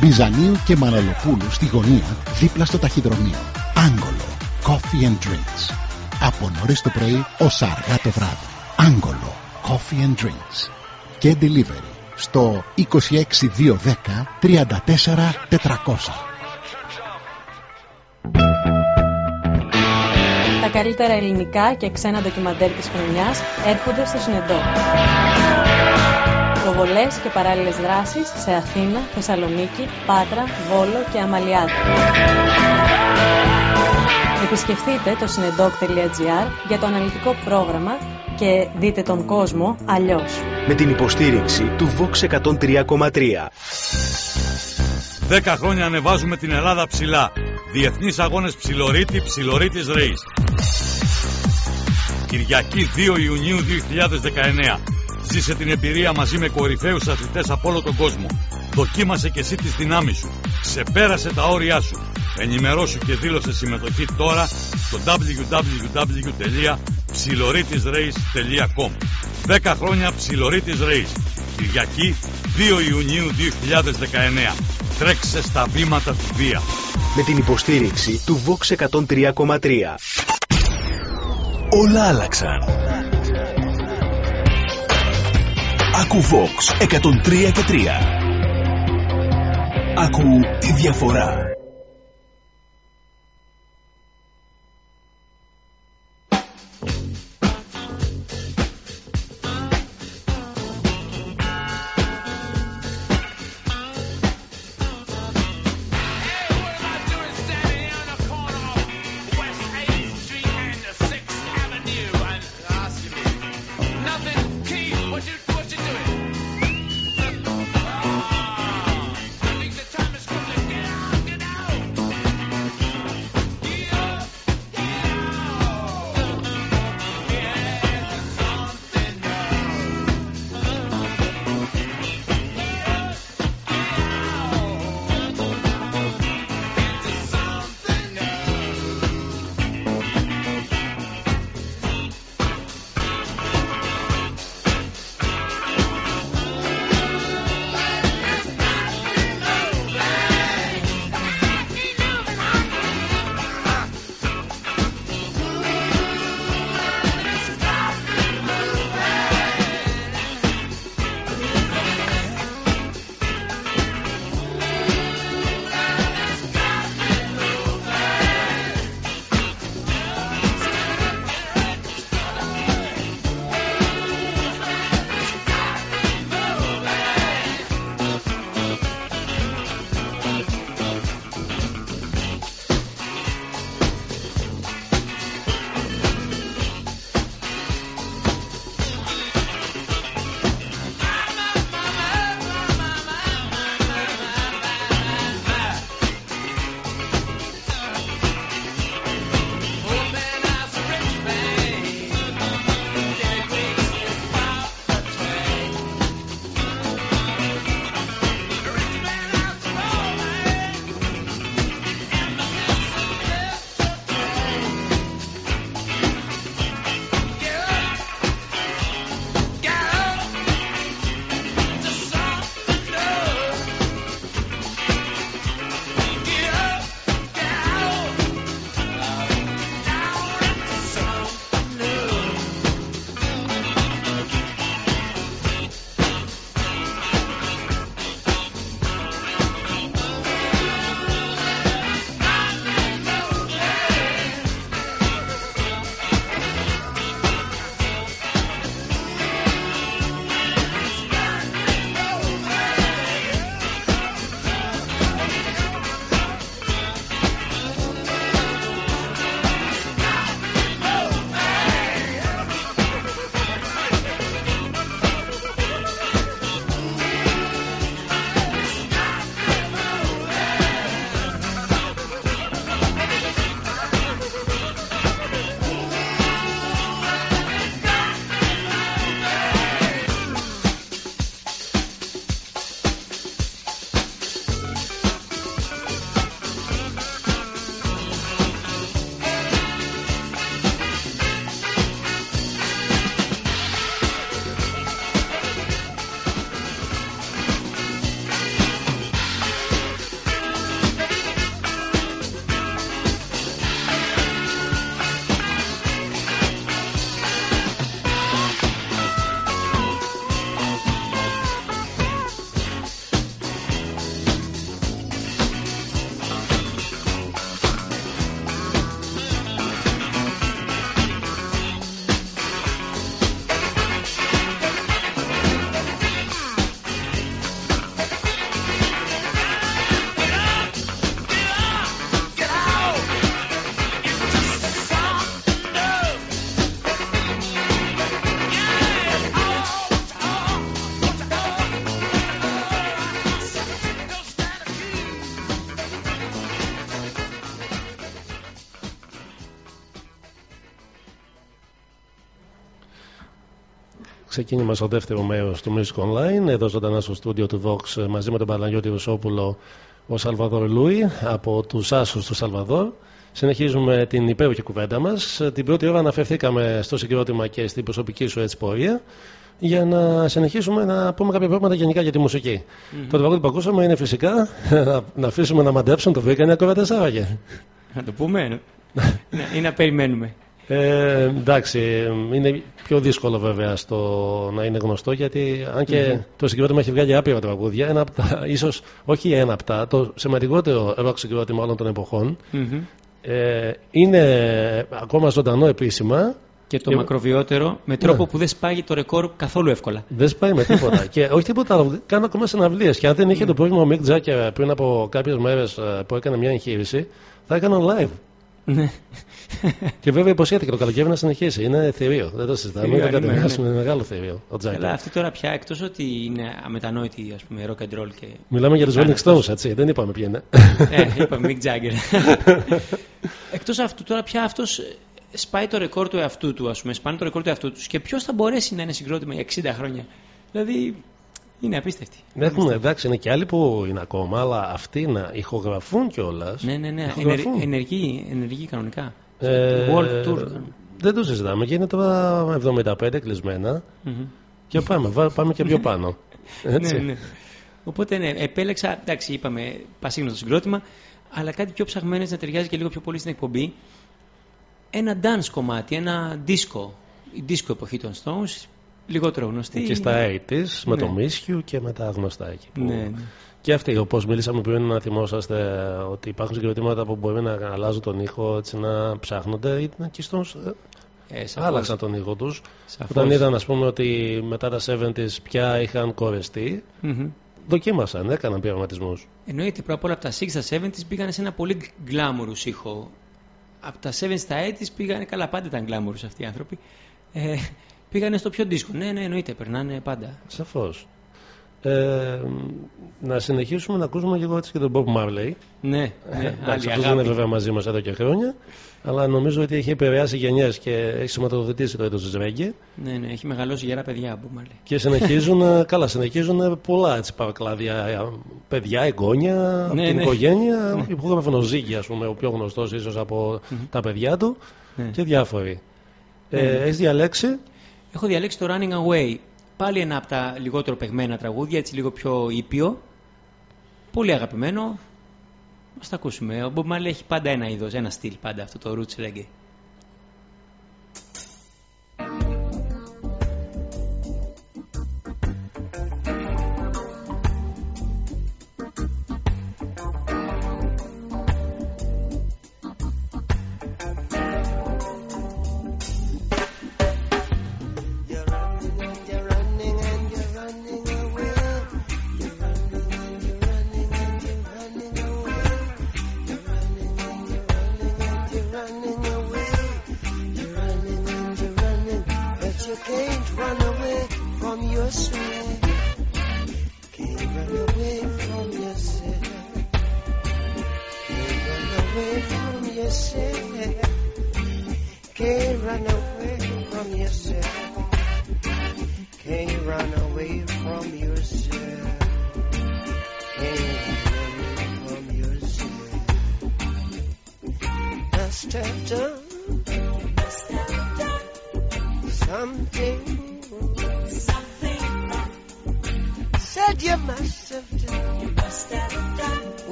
Μπιζανίου και Μαναλοπούλου στη γωνία δίπλα στο ταχυδρομείο. Άγγολο. Coffee and Drinks. Από νωρίς το πρωί ως αργά το βράδυ. Άγγολο. Coffee and Drinks. Και delivery στο 26210 34 400. Τα καλύτερα ελληνικά και ξένα ντοκιμαντέρ της χρονιάς έρχονται στο Συνεντό. Προβολές και παράλληλες δράσεις σε Αθήνα, Θεσσαλονίκη, Πάτρα, Βόλο και Αμαλιάδη. Επισκεφτείτε το συνεντόκ.gr για το αναλυτικό πρόγραμμα και δείτε τον κόσμο αλλιώς. με την υποστήριξη του Vox 103,3. Δέκα χρόνια ανεβάζουμε την Ελλάδα ψηλά. Διεθνείς αγώνες ψιλορίτη, ψιλορίτης Race. Κυριακή 2 Ιουνίου 2019. Ζήσε την εμπειρία μαζί με κορυφαίους αθλητές από όλο τον κόσμο. Δοκίμασε και εσύ τις δυνάμεις σου. Ξεπέρασε τα όρια σου. Ενημερώσου και δήλωσε συμμετοχή τώρα στο www.ψιλορίτισrace.com 10 χρόνια Ψιλορίτης Race. Κυριακή 2 Ιουνίου 2019. Τρέξε στα βήματα του Βία. Με την υποστήριξη του Vox 103,3. Όλα άλλαξαν. Ακού Vox 103 και 3. Άκου τη διαφορά. Ξεκίνημα στο δεύτερο μέρος του Music Online. Εδώ ζωντανά στο στούντιο του Vox μαζί με τον Παναγιώτη Ρουσόπουλο, ο Σαλβαδόρ Λούι από τους Άσους του Σαλβαδόρ. Συνεχίζουμε την υπέροχη κουβέντα μας. Την πρώτη ώρα αναφερθήκαμε στο συγκρότημα και στην προσωπική σου έτσι πορεία για να συνεχίσουμε να πούμε κάποια πράγματα γενικά για τη μουσική. Mm-hmm. Το τραγούδι που ακούσαμε είναι φυσικά να αφήσουμε να μαντέψουν το βρήκαν μια κοβέντα Να το πούμε ναι, ή να περιμένουμε. Ε, εντάξει, είναι πιο δύσκολο βέβαια στο να είναι γνωστό γιατί αν και Μμμ. το συγκρότημα έχει βγάλει άπειρα τραγούδια, ένα από τα, ίσως όχι ένα από τα, το σημαντικότερο rock συγκρότημα όλων των εποχών, Μμμ. ε, είναι ακόμα ζωντανό επίσημα. Και το Και- μακροβιότερο με τρόπο Ναι. που δεν σπάγει το ρεκόρ καθόλου εύκολα. Δεν σπάει με τίποτα. και όχι τίποτα άλλο. Κάνω ακόμα συναυλίες. Και αν δεν είχε το πρόβλημα ο Mick Jagger πριν από κάποιες μέρες που έκανε μια εγχείρηση, θα έκαναν live. Ναι. και βέβαια υποσχέθηκε το καλοκαίρι να συνεχίσει. Είναι θηρίο. Δεν το συζητάμε. Θηρίο, Δεν το ναι, ναι. κατεβάσουμε. Είναι μεγάλο θηρίο. Ο Jagger. Αλλά αυτή τώρα πια εκτός ότι είναι αμετανόητη ας πούμε rock and roll και. Μιλάμε για τους Άρα, Rolling Stones, έτσι. Δεν είπαμε ποια είναι. Ε, είπαμε Mick Jagger. Εκτός αυτού τώρα πια αυτός ε, σπάει το ρεκόρ του εαυτού του, ας πούμε, σπάνε το ρεκόρ του εαυτού τους και ποιος θα μπορέσει να είναι συγκρότημα για 60 χρόνια; Δηλαδή είναι απίστευτη. Έχουν, εντάξει, είναι και άλλοι που είναι ακόμα, αλλά αυτοί να ηχογραφούν κιόλας. Ναι, ναι, ναι. Ηχογραφούν. Ενεργή, ενεργή, ενεργή κανονικά. Ε, World tour. κάνουν. Δεν το συζητάμε και είναι τώρα 75 κλεισμένα. Μμμ. Και πάμε, βα- πάμε και πιο πάνω. Έτσι. Ναι, ναι. Οπότε ναι, επέλεξα, εντάξει, είπαμε πασίγνωστο συγκρότημα, αλλά κάτι πιο ψαγμένο να ταιριάζει και λίγο πιο πολύ στην εκπομπή. Ένα dance κομμάτι, ένα disco. Η disco εποχή των Stones, λιγότερο γνωστή. Και στα 80s με Ναι. το Μίσχιου και με τα γνωστά εκεί. που- Ναι, ναι. Και αυτοί, όπως μιλήσαμε πριν, να θυμόσαστε ότι υπάρχουν συγκροτήματα που μπορεί να αλλάζουν τον ήχο, έτσι να ψάχνονται. Ήταν και στους, ε, Ε, σαφώς. άλλαξαν τον ήχο τους. Σαφώς. Όταν είδαν, ας πούμε, ότι μετά τα 70s πια είχαν κορεστεί, Μμμ. δοκίμασαν, έκαναν πειραματισμούς. Εννοείται πρώτα απ' όλα από τα 60 στα 70s πήγανε σε ένα πολύ glamorous ήχο. Από τα 70s στα 80s πήγανε, καλά πάντα ήταν glamorous αυτοί οι άνθρωποι. Ε, πήγανε στο πιο disco. Ναι, ναι, εννοείται, περνάνε πάντα. Σαφώς. Ε, να συνεχίσουμε να ακούσουμε λίγο έτσι και τον Bob Marley. Ναι, ναι, Ε, άλλη εντάξει, αυτός δεν αγάπη. είναι βέβαια μαζί μας εδώ και χρόνια, αλλά νομίζω ότι έχει επηρεάσει γενιές και έχει σηματοδοτήσει το έτος της Ρέγγε. Ναι, ναι, έχει μεγαλώσει γερά παιδιά που μάλλον. Και συνεχίζουν, ε, καλά, συνεχίζουν πολλά έτσι παρακλάδια. ε, Παιδιά, εγγόνια, Ναι, την ναι. οικογένεια. Ναι. Υπογράφουν ο Ζήγκη, ας πούμε, ο πιο γνωστός ίσως από τα παιδιά του Ναι. και διάφοροι. Ναι, Ε, ναι. Έχεις διαλέξει; Έχω διαλέξει το Running Away. Πάλι ένα από τα λιγότερο παιγμένα τραγούδια, έτσι λίγο πιο ήπιο. Πολύ αγαπημένο. Ας τα ακούσουμε. Ο Bob Marley έχει πάντα ένα είδος, ένα στυλ πάντα αυτό το roots reggae.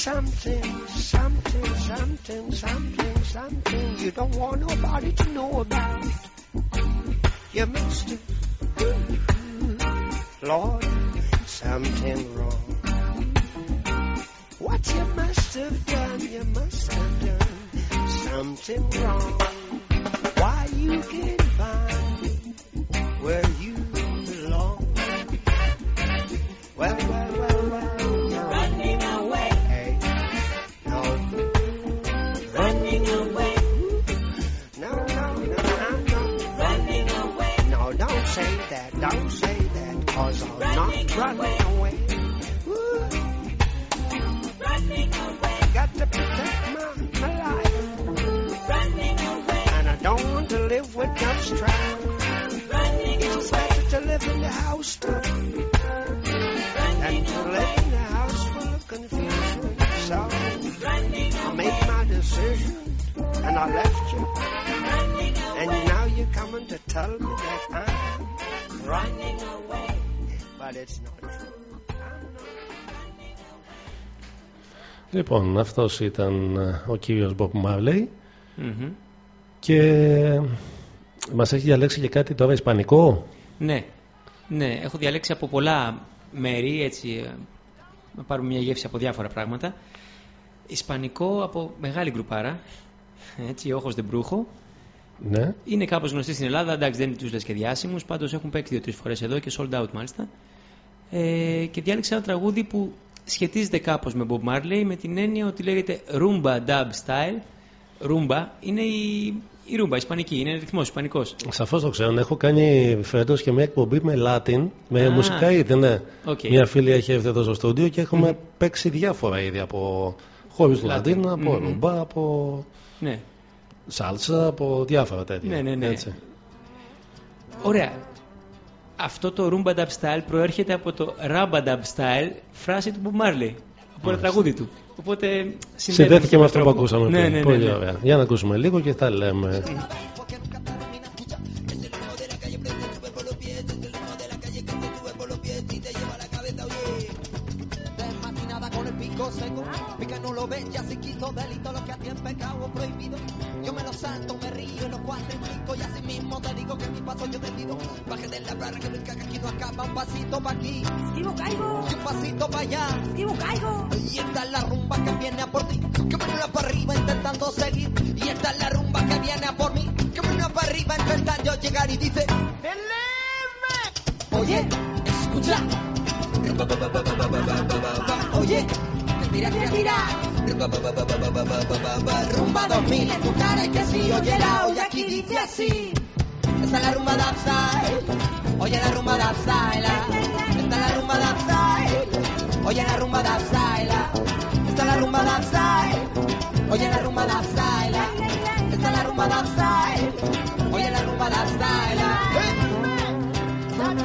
Something, something, something, something, something you don't want nobody to know about. Cause I'm not running away. Running away. Got to protect my, my life. Running away. And I don't want to live with strife. Running it's better to live in the house too. Than to live in a house full of confusion. So I made my decision and I left you. And now you're coming to tell me that I'm running away. But it's not true. Λοιπόν, αυτός ήταν ε, ο κύριος Bob Marley Μμμ. και μας έχει διαλέξει και κάτι τώρα ισπανικό; Ναι, ναι, έχω διαλέξει από πολλά μέρη, έτσι, ε, να πάρουμε μια γεύση από διάφορα πράγματα. Ισπανικό από μεγάλη γκρουπάρα, έτσι, Ojos de Brujo. Ναι. Είναι κάπως γνωστοί στην Ελλάδα, εντάξει δεν τους λες και διάσημους, πάντως έχουν παίξει δύο-τρεις φορές εδώ και sold out μάλιστα. Ε, και διάλεξα ένα τραγούδι που σχετίζεται κάπως με Bob Marley με την έννοια ότι λέγεται Rumba Dub Style. Rumba είναι η, η Rumba, ισπανική, είναι ρυθμός ισπανικός. Σαφώς το ξέρω. Έχω κάνει φέτος και μια εκπομπή με Latin, με Α. μουσικά είδη. Ναι. Οκ. Μια φίλη έχει έρθει εδώ στο στούντιο και έχουμε παίξει διάφορα είδη από χώρους του Latin. Latin, από Μμμ. ρουμπά, από Ναι. σάλτσα, από διάφορα τέτοια. Ναι, ναι, ναι. Έτσι. Ωραία. Αυτό το Roomba Dub Style προέρχεται από το Rabba Dub Style, φράση του Bob Marley. Από ένα τραγούδι του. Οπότε συνδέεται Συνδέθηκε με αυτό που τρόπο. ακούσαμε Ναι, πριν. ναι, ναι, Πολύ ναι. ωραία. Για να ακούσουμε λίγο και τα λέμε. Desmatinada con el pico seco, mi que no lo ve, ya se quito delito lo que a ti es pecado prohibido. Yo me lo salto, me mismo te digo que mi paso yo decido. Baje de la barra que nunca que aquí no acaba, un pasito pa' aquí. Esquivo caigo. Y un pasito pa' allá. Esquivo caigo. Y esta es la rumba que viene a por ti, que me una para arriba intentando seguir. Y esta es la rumba que viene a por mí, que me una para arriba intentando llegar y dice. Oye, escucha. Oye, tira, tira, tira. Rumba 2000 en tu cara y que sí, oye la olla aquí dice así. Esta es la rumba de Upside. Oye la rumba de Upside. Esta es la rumba de Upside. Oye la rumba de Upside. Esta es la rumba de Upside. Oye la rumba de Upside. Esta es la rumba de Upside. Oye la rumba de Upside. ¡A la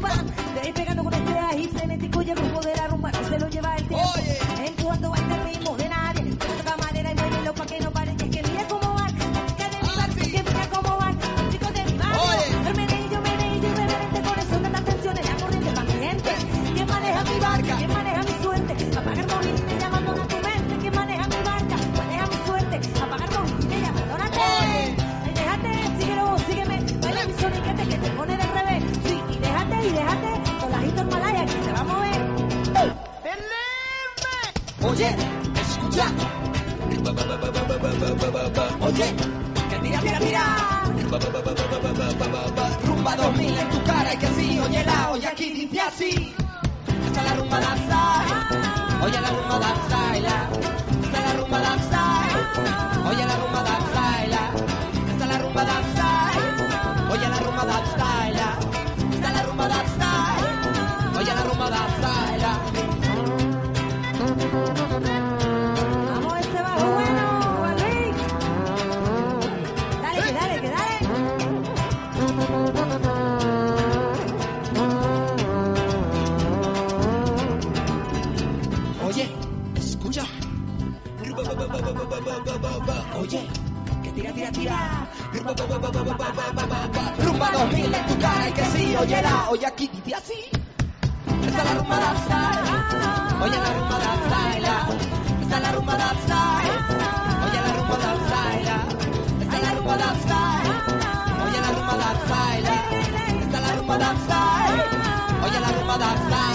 de ahí pegando con este ají estrellas y frenético llega un poder a rumbar, se lo lleva el tiempo. Oye, escucha. Oye, que mira, mira, mira. Rumba 2000 en tu cara y que sí, oye la, oye aquí, dice así. Hasta la rumba danza. China. Rumba 2000 en tu cara y que sí, oye la, oye aquí así. Está la rumba dance, oye la rumba dance, está la rumba dance, oye la rumba dance, está la rumba dance, oye la rumba dance, está la rumba dance, oye la rumba dance.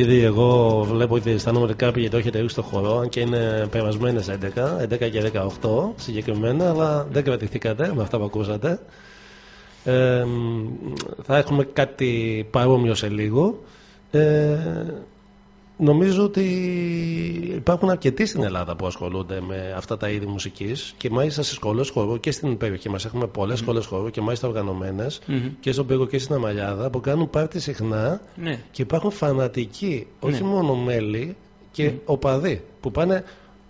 Ήδη εγώ βλέπω ότι αισθάνομαι κάποιοι το έχετε ρίξει στο χορό, αν και είναι περασμένες 11, 11 και 18 συγκεκριμένα, αλλά δεν κρατηθήκατε με αυτά που ακούσατε. Ε, θα έχουμε κάτι παρόμοιο σε λίγο. Ε, νομίζω ότι υπάρχουν αρκετοί στην Ελλάδα που ασχολούνται με αυτά τα είδη μουσικής και μάλιστα στις σχολές χορού και στην περιοχή μας έχουμε πολλές Μμμ. σχολές χορού και μάλιστα οργανωμένες Μμμ. και στον Πύργο και στην Αμαλιάδα που κάνουν πάρτι συχνά Ναι. και υπάρχουν φανατικοί, όχι Ναι. μόνο μέλη και οπαδοί που πάνε,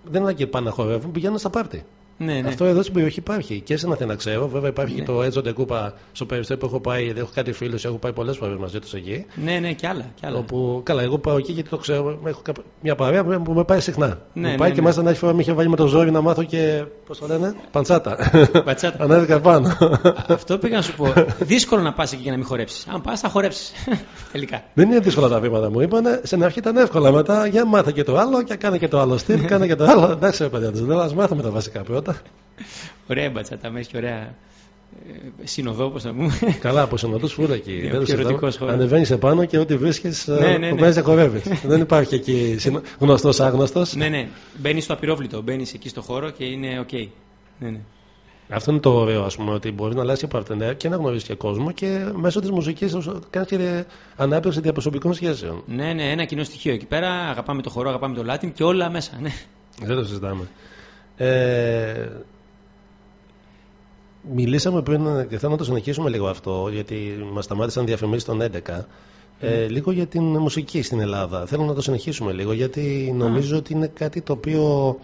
δεν είναι και πάνε να χορεύουν, πηγαίνουν στα πάρτι. Ναι, ναι. Αυτό εδώ στην περιοχή υπάρχει και στην Αθήνα ξέρω. Βέβαια υπάρχει Ναι. το Έτζο Ντεκούπα στο περιστέρι που έχω πάει. Έχω κάτι φίλους, έχω πάει πολλές φορές μαζί τους εκεί. Ναι, ναι, και άλλα. Και άλλα. Όπου, καλά, εγώ πάω εκεί γιατί το ξέρω. Έχω κάπου- μια παρέα που που με πάει συχνά. Ναι, μου πάει ναι, και ναι. μάλιστα να έχει φορά με είχε βάλει με το ζόρι να μάθω και. Πώς το λένε, παντσάτα. Πατσάτα. Ανέβηκα πάνω. Αυτό πήγα να σου πω. Δύσκολο να πας εκεί για να μην χορέψεις. Αν πας, θα χορέψεις. Τελικά. Δεν είναι δύσκολα τα βήματα μου. Είπανε, στην αρχή ήταν εύκολα. Μετά για μάθε και το άλλο και κάνε και το άλλο στυλ, κάνε και το άλλο. Εντάξει, ρε παιδιά, του λέω, ας μάθουμε τα βασικά πρώτα. Ωραία η μπατσάτα, μέσα και ωραία ε, συνοδό, όπως να πούμε. Καλά, από συνοδού, φούλα εκεί. Ναι, Δεν το πιο συζητάμε. ερωτικός χορός. Ανεβαίνεις επάνω και ό,τι βρίσκεις, Ναι, ναι, ναι. να χορεύει. Δεν υπάρχει εκεί γνωστός άγνωστος. ναι, ναι. Μπαίνεις στο απυρόβλητο. Μπαίνεις εκεί στο χώρο και είναι οκ. Ναι, ναι. Αυτό είναι το ωραίο, ας πούμε, ότι μπορείς να αλλάξεις παρτενέρ και να γνωρίσεις και κόσμο και μέσω της μουσικής κάνεις και ανάπτυξη διαπροσωπικών σχέσεων. ναι, ναι, ένα κοινό στοιχείο εκεί πέρα. Αγαπάμε το χορό, αγαπάμε το Latin και όλα μέσα. Ναι. Δεν το συζητάμε. Ε, μιλήσαμε πριν και θέλω να το συνεχίσουμε λίγο αυτό, γιατί μας σταμάτησαν διαφημίσεις τον 11. Ε, λίγο για την μουσική στην Ελλάδα. Θέλω να το συνεχίσουμε λίγο, γιατί νομίζω ότι είναι κάτι το οποίο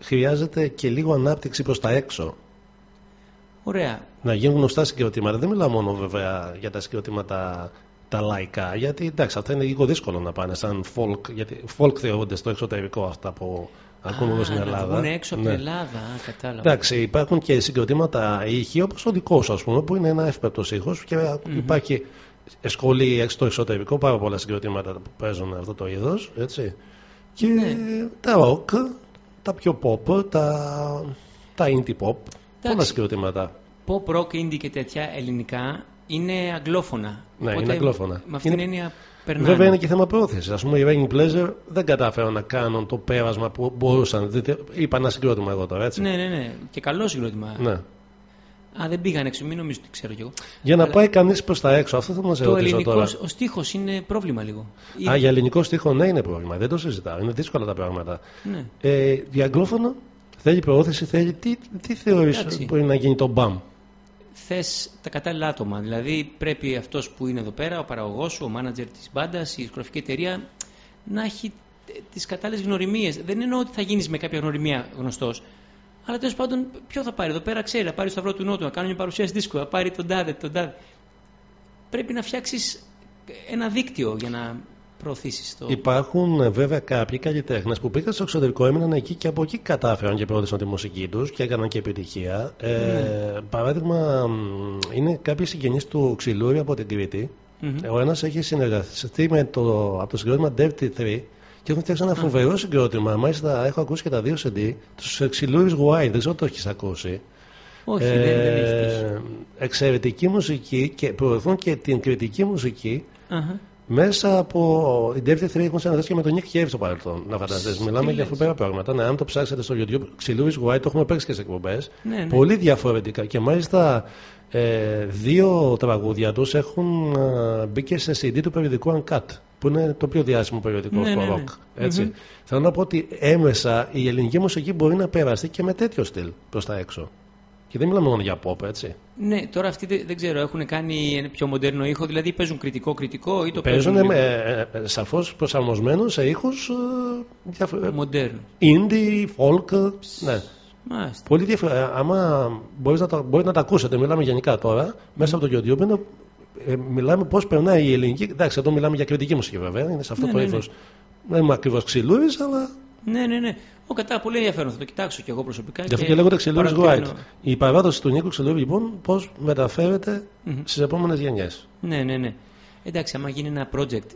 χρειάζεται και λίγο ανάπτυξη προς τα έξω. Ωραία. Να γίνουν γνωστά συγκροτήματα. Δεν μιλάω μόνο βέβαια για τα συγκροτήματα τα λαϊκά, γιατί εντάξει, αυτά είναι λίγο δύσκολο να πάνε σαν folk, γιατί folk θεωρούνται στο εξωτερικό αυτά που ακούμε εδώ στην Α, Ελλάδα. Να βγουν έξω από Ναι. την Ελλάδα. Α, κατάλαβα. Εντάξει, υπάρχουν και συγκροτήματα ήχοι όπως ο δικός σου, ας πούμε, που είναι ένα εύπεπτος ήχος και υπάρχει σχολή έξω στο εξωτερικό, πάρα πολλά συγκροτήματα που παίζουν αυτό το είδος. Και Ναι. τα rock, τα πιο pop, τα, τα indie pop, πολλά συγκροτήματα. Pop, rock, indie και τέτοια ελληνικά είναι αγγλόφωνα. Ναι, Οπότε, είναι αγγλόφωνα. Με αυτήν Είναι- την έννοια περνάνε. Βέβαια είναι και θέμα πρόθεσης. Α πούμε, οι Raining Pleasure δεν κατάφεραν να κάνουν το πέρασμα που μπορούσαν. Δηλαδή, είπα ένα συγκρότημα εγώ τώρα, έτσι. Ναι, ναι, ναι. Και καλό συγκρότημα. Ναι. Α, δεν πήγαν έξω, μην νομίζω ότι ξέρω κι εγώ. Για να Αλλά πάει κανείς προς τα έξω, αυτό θέλω να σε Το ρωτήσω ελληνικό, τώρα. ο στίχος είναι πρόβλημα λίγο. Α, για ελληνικό στίχο ναι είναι πρόβλημα. Δεν το συζητάω. Είναι δύσκολα τα πράγματα. Ναι. Ε, για αγγλόφωνο θέλει προώθηση, θέλει. Τι, τι θεωρείς Εντάξει. μπορεί να γίνει το μπαμ; Θες τα κατάλληλα άτομα. Δηλαδή πρέπει αυτός που είναι εδώ πέρα, ο παραγωγός σου, ο μάνατζερ της μπάντας, η δισκογραφική εταιρεία, να έχει τις κατάλληλες γνωριμίες. Δεν εννοώ ότι θα γίνεις με κάποια γνωριμία γνωστός. Αλλά τέλος πάντων, ποιο θα πάρει εδώ πέρα, ξέρει, θα πάρει στο σταυρό του Νότου, να κάνει μια παρουσίαση δίσκου, θα πάρει τον τάδε, τον τάδε. Πρέπει να φτιάξεις ένα δίκτυο για να προωθήσεις το. Υπάρχουν ε, βέβαια κάποιοι καλλιτέχνες που πήγαν στο εξωτερικό, έμειναν εκεί και από εκεί κατάφεραν και προώθησαν τη μουσική τους και έκαναν και επιτυχία. Ε, Ναι. Παράδειγμα, μ, είναι κάποιοι συγγενείς του Ξυλούρη από την Κρήτη. Μμμ. Ο ένας έχει συνεργαστεί με το, από το συγκρότημα Dirty 3 και έχουν φτιάξει ένα φοβερό συγκρότημα. Μάλιστα, έχω ακούσει και τα δύο CD. Τους Ξυλούρης Wild, δεν ξέρω αν το έχεις ακούσει. Όχι, δεν, δεν έχει τύχει. εξαιρετική μουσική και προωθούν και την κριτική μουσική Αχα. Μέσα από. Οι Dirty 3 έχουν συναντήσει και με τον Nick Cave στο παρελθόν. Να φανταστείτε. Μιλάμε λες. για φοβερά πράγματα. Ναι, αν το ψάξετε στο YouTube, Ξυλούρη White το έχουμε παίξει και σε εκπομπές. Ναι, ναι. Πολύ διαφορετικά. Και μάλιστα ε, δύο τραγούδια τους έχουν ε, μπει και σε CD του περιοδικού Uncut. Που είναι το πιο διάσημο περιοδικό Ναι, στο ναι, ναι. rock. Έτσι. Μμμ. Θέλω να πω ότι έμεσα η ελληνική μουσική μπορεί να περαστεί και με τέτοιο στυλ προς τα έξω. Και δεν μιλάμε μόνο για pop, έτσι. Ναι, τώρα αυτοί δεν, δεν ξέρω, έχουν κάνει ένα πιο μοντέρνο ήχο, δηλαδή παίζουν κριτικό-κριτικό ή το Παίζουν παίζουν. με, ε, ε, σαφώς προσαρμοσμένους σε ήχους ε, διαφο- ε, Μοντέρνο. indie, folk, ε, ναι. Μάλιστα. Πολύ διαφορετικά. Άμα μπορείς να, τα, μπορείτε να τα ακούσετε, μιλάμε γενικά τώρα, μέσα από το YouTube, είναι, ε, μιλάμε πώς περνάει η ελληνική. Εντάξει, εδώ μιλάμε για κριτική μουσική βέβαια, είναι σε αυτό Ναι, το ναι, ύφος. Δεν είμαι ακριβώς ξυλούρη, αλλά. Ναι, ναι, ναι. Ο κατά πολύ ενδιαφέρον, θα το κοιτάξω κι εγώ προσωπικά. Γι' αυτό και λέγονται ξυλούρη White. παρατηρώ. Η παράδοση του Νίκου Ξυλούρη, λοιπόν, πώς μεταφέρεται Μμμ. στις επόμενες γενιές. Ναι, ναι, ναι. Εντάξει, άμα γίνει ένα project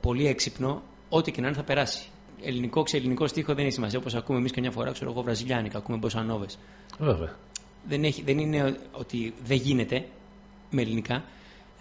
πολύ έξυπνο, ό,τι και να είναι θα περάσει. Ελληνικό, ξελληνικό στίχο δεν έχει σημασία. Όπως ακούμε εμείς καμιά φορά, ξέρω εγώ, βραζιλιάνικα, ακούμε μποσανόβες. Βέβαια. Δεν, έχει, δεν είναι ότι δεν γίνεται με ελληνικά.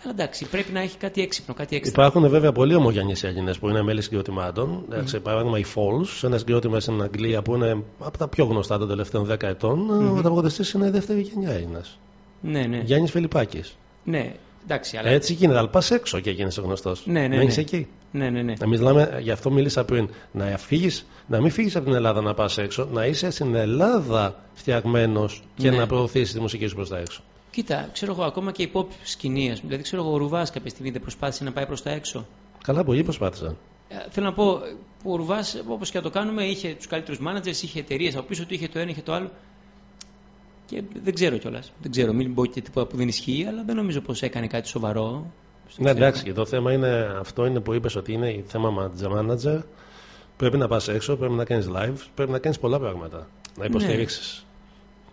Αλλά εντάξει, πρέπει να έχει κάτι έξυπνο, κάτι έξυπνο. Υπάρχουν βέβαια πολύ ομογενείς Έλληνες που είναι μέλη συγκροτημάτων. Mm. παράδειγμα, οι Falls, ένας συγκρότημας στην Αγγλία που είναι από τα πιο γνωστά των τελευταίων 10 ετών. Μμμ. Ο τραγουδιστής είναι δεύτερη γενιά Έλληνας. Ναι, ναι. Γιάννης Φιλιππάκης. Ναι, εντάξει, αλλά. Έτσι γίνεται, αλλά πας έξω και γίνεσαι γνωστός. Ναι, ναι, να ναι. είσαι εκεί. Ναι, ναι, ναι. Να μιλάμε, γι' αυτό μίλησα πριν. Να, φύγεις, να μην φύγεις από την Ελλάδα να πας έξω, να είσαι στην Ελλάδα φτιαγμένος και Ναι. να προωθήσεις τη μουσική σου προς τα έξω. Κοίτα, ξέρω εγώ, ακόμα και η pop σκηνή, ας πούμε. δηλαδή ξέρω εγώ, ο Ρουβάς κάποια στιγμή δεν προσπάθησε να πάει προς τα έξω. Καλά, πολλοί προσπάθησαν. Ε, Θέλω να πω, που ο Ρουβάς, όπως και να το κάνουμε, είχε τους καλύτερους managers, είχε εταιρείες από πίσω του, είχε το ένα, είχε το άλλο. Και δεν ξέρω κιόλας. Δεν ξέρω, μην πω και τίποτα που δεν ισχύει, αλλά δεν νομίζω πως έκανε κάτι σοβαρό. στο Ναι, θέμα. εντάξει, και το θέμα είναι αυτό είναι που είπες ότι είναι θέμα manager- manager. Πρέπει να πας έξω, πρέπει να κάνεις live, πρέπει να κάνεις πολλά πράγματα. Να υποστηρίξεις.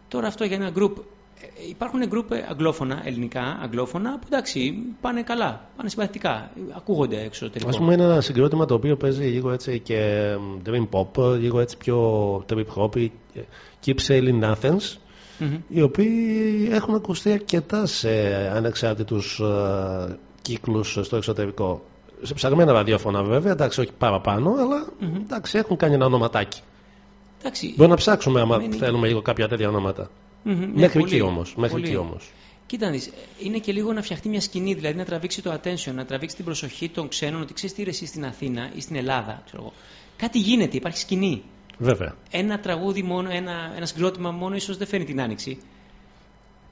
Τώρα αυτό για ένα group. Ε, Υπάρχουν group αγγλόφωνα, ελληνικά, αγγλόφωνα, που εντάξει, πάνε καλά, πάνε συμπαθητικά, ακούγονται εξωτερικά. Α πούμε, είναι ένα συγκρότημα το οποίο παίζει λίγο έτσι και μ, dream pop, λίγο έτσι πιο trip hop, ε, Keep Sailing Athens, Μμμ. οι οποίοι έχουν ακουστεί αρκετά σε ανεξάρτητους ε, κύκλους στο εξωτερικό. Σε ψαγμένα ραδιόφωνα βέβαια, εντάξει, όχι παραπάνω, αλλά Μμμ. εντάξει, έχουν κάνει ένα ονοματάκι. Εντάξει, Μπορεί να ψάξουμε άμα μένει- θέλουμε λίγο κάποια τέτοια ονόματα. Μμμ, ναι, Μέχρι πολύ, εκεί όμως, μέχρι πολύ. εκεί όμως. Κοίτα, να δεις, είναι και λίγο να φτιαχτεί μια σκηνή, δηλαδή να τραβήξει το attention, να τραβήξει την προσοχή των ξένων ότι ξέρεις τι ρε, εσύ στην Αθήνα ή στην Ελλάδα. Ξέρω εγώ. Κάτι γίνεται, υπάρχει σκηνή. Βέβαια. Ένα τραγούδι μόνο, ένα, ένα συγκρότημα μόνο, ίσως δεν φέρνει την άνοιξη.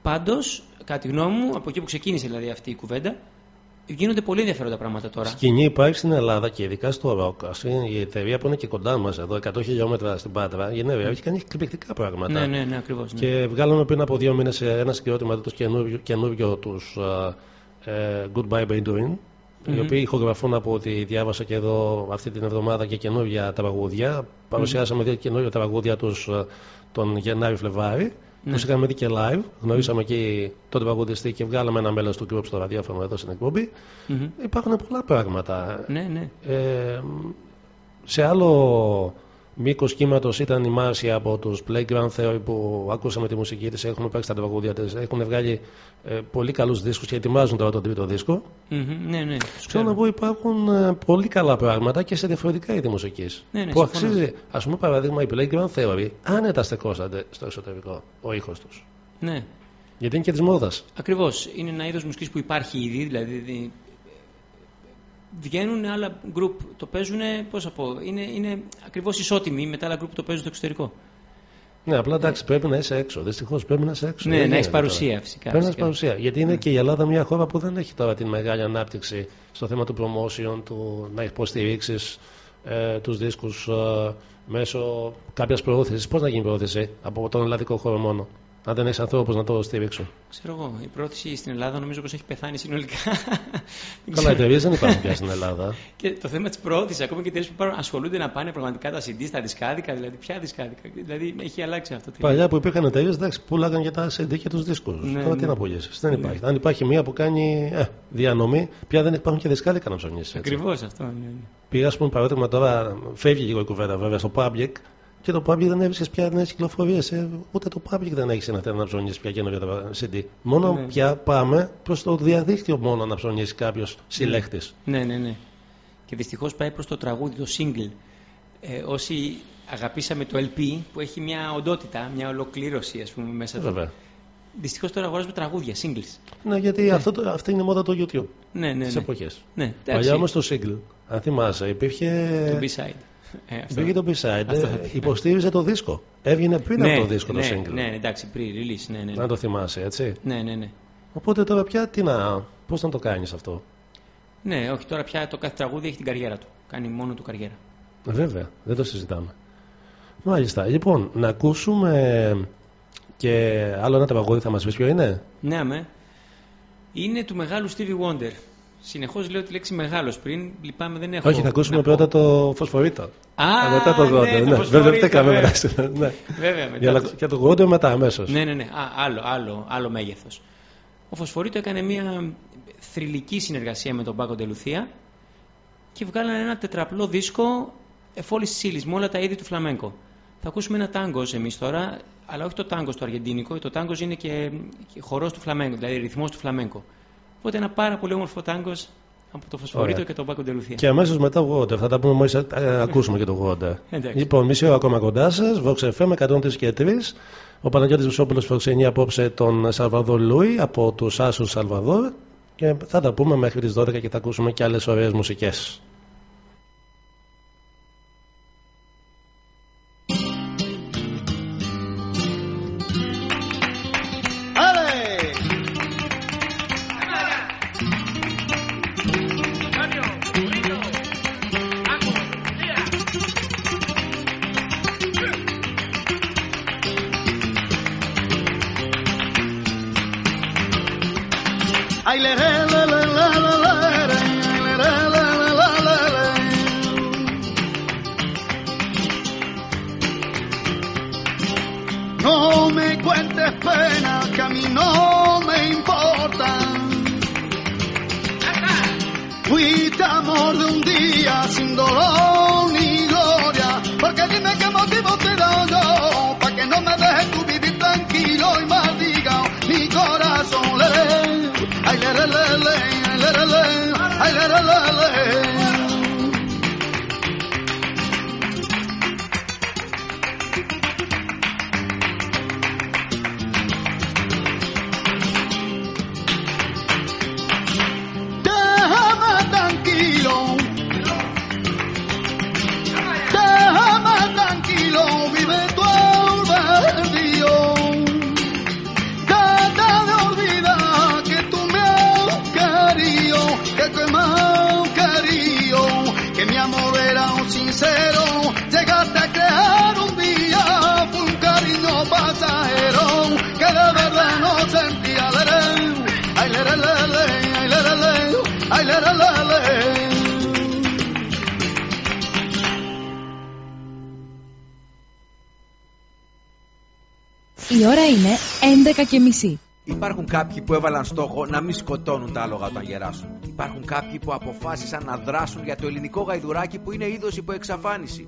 Πάντως, κατά τη γνώμη μου, από εκεί που ξεκίνησε δηλαδή αυτή η κουβέντα, γίνονται πολύ ενδιαφέροντα πράγματα τώρα. Σκηνή υπάρχει στην Ελλάδα και ειδικά στο ροκ. Ας είναι η εταιρεία που είναι και κοντά μας εδώ, 100 χιλιόμετρα στην Πάτρα, η Γενέβη, έχει κάνει εκπληκτικά πράγματα. Ναι, ναι, ναι, ακριβώς. Ναι. Και βγάλαμε πριν από δύο μήνες ένα συγκρότημα του καινούριο, καινούριο τους ε, Goodbye Bedouin. Οι Μμμ. οποίοι ηχογραφούν από ό,τι διάβασα και εδώ αυτή την εβδομάδα και καινούργια τραγούδια. Παρουσιάσαμε δύο καινούργια τραγούδια τους τον Γενάρη-Φλεβάρη. Ναι. Του είχαμε δει και live. Γνωρίσαμε εκεί τον τραγουδιστή και βγάλαμε ένα μέλος του group στο ραδιόφωνο εδώ στην εκπομπή. Μμμ. Υπάρχουν πολλά πράγματα. Ναι, ναι. Ε, σε άλλο μήκος κύματος ήταν η Μάρσια από τους Playground Theory που ακούσαμε τη μουσική της. Έχουμε παίξει τα τραγούδια της. Έχουν βγάλει ε, πολύ καλούς δίσκους και ετοιμάζουν τώρα τον τρίτο δίσκο. Μμμ, ναι, ναι. τους Θέλω να πω υπάρχουν ε, πολύ καλά πράγματα και σε διαφορετικά είδη μουσικής. Ναι, ναι, που συμφωνώ. αξίζει, ας πούμε, παραδείγμα, η Playground Theory άνετα στεκόσατε στο εσωτερικό ο ήχος τους. Ναι. Γιατί είναι και της μόδας. Ακριβώς. Είναι ένα είδος μουσικής που υπάρχει ήδη. Δηλαδή δι- βγαίνουν άλλα γκρουπ, το παίζουν. Πώς θα πω, είναι, είναι ακριβώς ισότιμοι με τα άλλα γκρουπ που το παίζουν στο εξωτερικό. Ναι, απλά εντάξει, πρέπει να είσαι έξω. Δυστυχώς πρέπει να είσαι έξω. Ναι, Δεν να έχεις γίνεται τώρα. παρουσία, φυσικά, Πρέπει να έχεις φυσικά. Ναι. παρουσία. Γιατί είναι και η Ελλάδα μια χώρα που δεν έχει τώρα την μεγάλη ανάπτυξη στο θέμα του promotion, του να υποστηρίξεις ε, τους δίσκους ε, μέσω κάποιας προώθησης. Πώς να γίνει προώθηση από τον ελλαδικό χώρο μόνο, αν δεν έχει ανθρώπου να το στηρίξουν. Ξέρω εγώ, η πρόθεση στην Ελλάδα νομίζω πως έχει πεθάνει συνολικά. Δεν Καλά, ξέρω. εταιρείε δεν υπάρχουν πια στην Ελλάδα. Και το θέμα της προώθηση, ακόμα και εταιρείες που πάρουν, ασχολούνται να πάνε πραγματικά τα CD στα δισκάδικα, δηλαδή ποια δισκάδικα. Δηλαδή έχει αλλάξει αυτό το Παλιά που υπήρχαν εταιρείες, εντάξει, πουλάγαν για τα CD και τους δίσκους. Ναι, Τώρα τι ναι. να πουλήσεις. Δεν Ναι. υπάρχει. Αν υπάρχει μία που κάνει ε, διανομή, πια δεν υπάρχουν και δισκάδικα να ψωνίσεις. Ακριβώς αυτό. Ναι, ναι. Πήγα, ας πούμε, παράδειγμα τώρα, φεύγει λίγο η κουβέντα βέβαια στο public και το public δεν έβρισκες πια νέες κυκλοφορίες. Ε, ούτε το public δεν έχεις ένα θέμα να ψωνίσει πια καινούργια τα CD. Μόνο Ναι. πια πάμε προς το διαδίκτυο μόνο να ψωνίσει κάποιος συλλέκτης. Ναι, ναι, ναι. Και δυστυχώς πάει προς το τραγούδι, το single. Ε, όσοι αγαπήσαμε το LP που έχει μια οντότητα, μια ολοκλήρωση ας πούμε μέσα του. Βέβαια. Δυστυχώς τώρα αγοράζουμε τραγούδια, singles. Ναι, γιατί αυτό, το- αυτή είναι η μόδα του YouTube. Ναι, ναι, Τις ναι. εποχές. Ναι, εντάξει. Παλιά όμως το single, αν θυμάσαι, υπήρχε. Το B-side. Ε, αυτό. Μπήκε το B-side. Αυτό Ε, θα- υποστήριζε το δίσκο. Έβγαινε πριν Ναι. από το δίσκο. Έβγαινε πριν ναι, από το δίσκο ναι, το single. Ναι, εντάξει, pre-release, ναι, ναι. Να το θυμάσαι, έτσι. Ναι, ναι, ναι. Οπότε τώρα πια τι να. Πώς να το κάνεις αυτό; Ναι, όχι, τώρα πια το κάθε τραγούδι έχει την καριέρα του. Κάνει μόνο του καριέρα. Ε, Βέβαια, δεν το συζητάμε. Μάλιστα. Λοιπόν, να ακούσουμε και άλλο ένα τραγούδι θα μας πεις ποιο είναι; Ναι, αμέ. Είναι του μεγάλου Stevie Wonder. Συνεχώς λέω τη λέξη μεγάλος πριν. Λυπάμαι, δεν έχω. Όχι, θα ακούσουμε να πω. πρώτα το φωσφορίτο. Α, μετά το ναι, γόντερ. το Ναι, φωσφορίτο, μπερδευτήκαμε βέβαια. μεταξύ. Ναι. Βέβαια, μετά Για να- το- Και το Wonder μετά αμέσως. Ναι, ναι, ναι. Α, άλλο, άλλο, άλλο μέγεθος. Ο Φωσφορίτο έκανε μια θρυλική συνεργασία με τον Πάκο ντε Λουθία και βγάλανε ένα τετραπλό δίσκο εφ' όλης της ύλης με όλα τα είδη του φλαμέγκο. Θα ακούσουμε ένα τάγκο εμείς τώρα, αλλά όχι το τάγκο στο αργεντίνικο. Το τάγκος είναι και, και χορός του φλαμέγκο, δηλαδή ρυθμός του φλαμέγκο. Οπότε ένα πάρα πολύ όμορφο τάγκος από το Φωσφορίτο Ωραία. και τον Πάκο ντε Λουθία. Και αμέσως μετά Wonder. Θα τα πούμε μόλις ακούσουμε και το Water. Εντάξει. λοιπόν, μισή ώρα ακόμα κοντά σας. Vox FM 103 και 3. Ο Παναγιώτης Βουσόπουλος προξενεί απόψε τον Σαλβαδόρ Λούι από τους Άσους Σαλβαδόρ. Και θα τα πούμε μέχρι τις 12 και θα ακούσουμε και άλλες ωραίες μουσικές. Sin dolor Η ώρα είναι 11 και μισή. Υπάρχουν κάποιοι που έβαλαν στόχο να μην σκοτώνουν τα άλογα όταν γεράσουν. Υπάρχουν κάποιοι που αποφάσισαν να δράσουν για το ελληνικό γαϊδουράκι που είναι είδος υπό εξαφάνιση.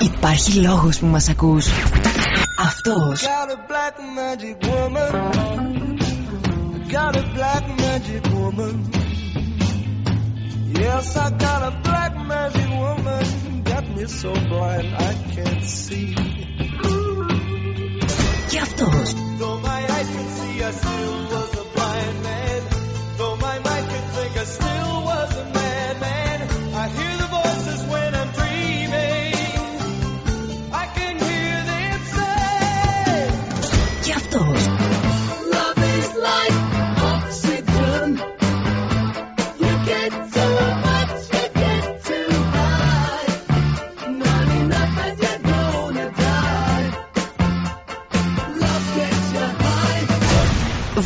Υπάρχει λόγος που μας ακούς. Αυτός. Got a black magic woman. Got a black magic woman. Yes, I got a black magic woman. Got me so blind I can't see. Και αυτός. Though my eyes can see, I still was a blind man.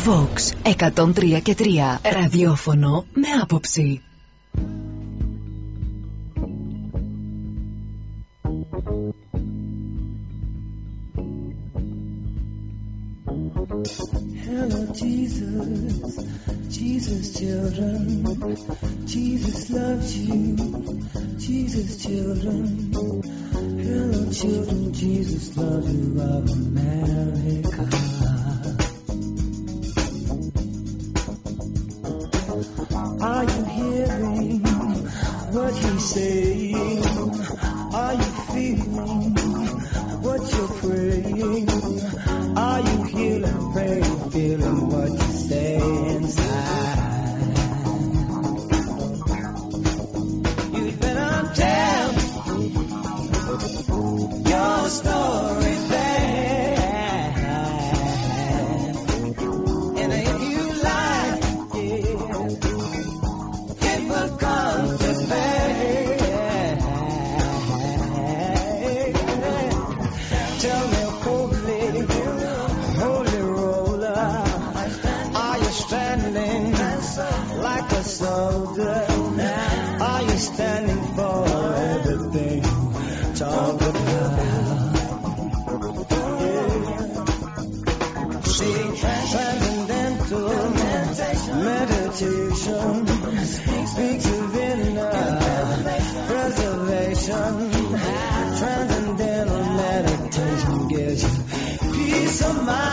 Vox 103 και 3. Ραδιόφωνο με άποψη. Hello, Jesus, Jesus, children. Jesus loves you, Jesus, children. Hello, children, Jesus loves you of America. Saying? my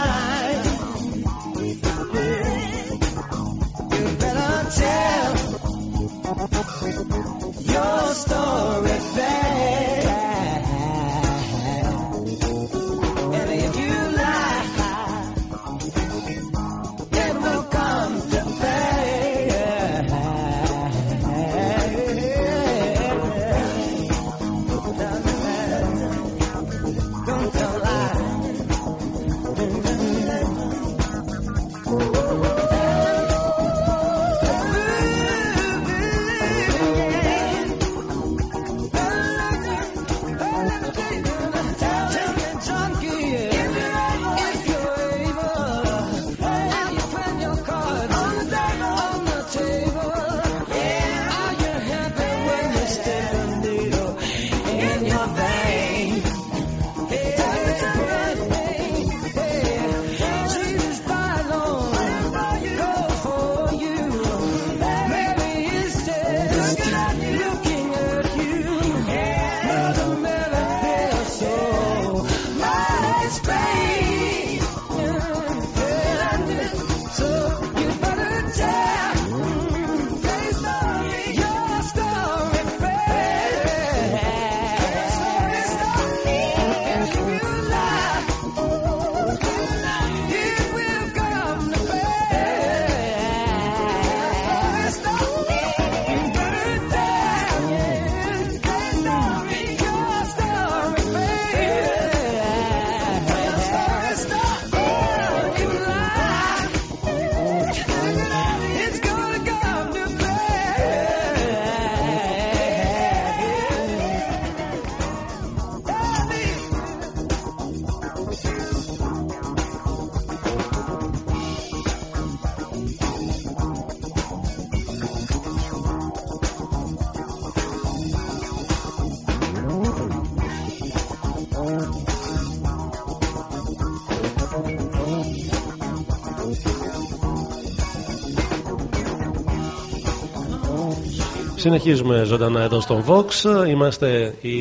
Συνεχίζουμε ζωντανά εδώ στον Vox. Είμαστε η...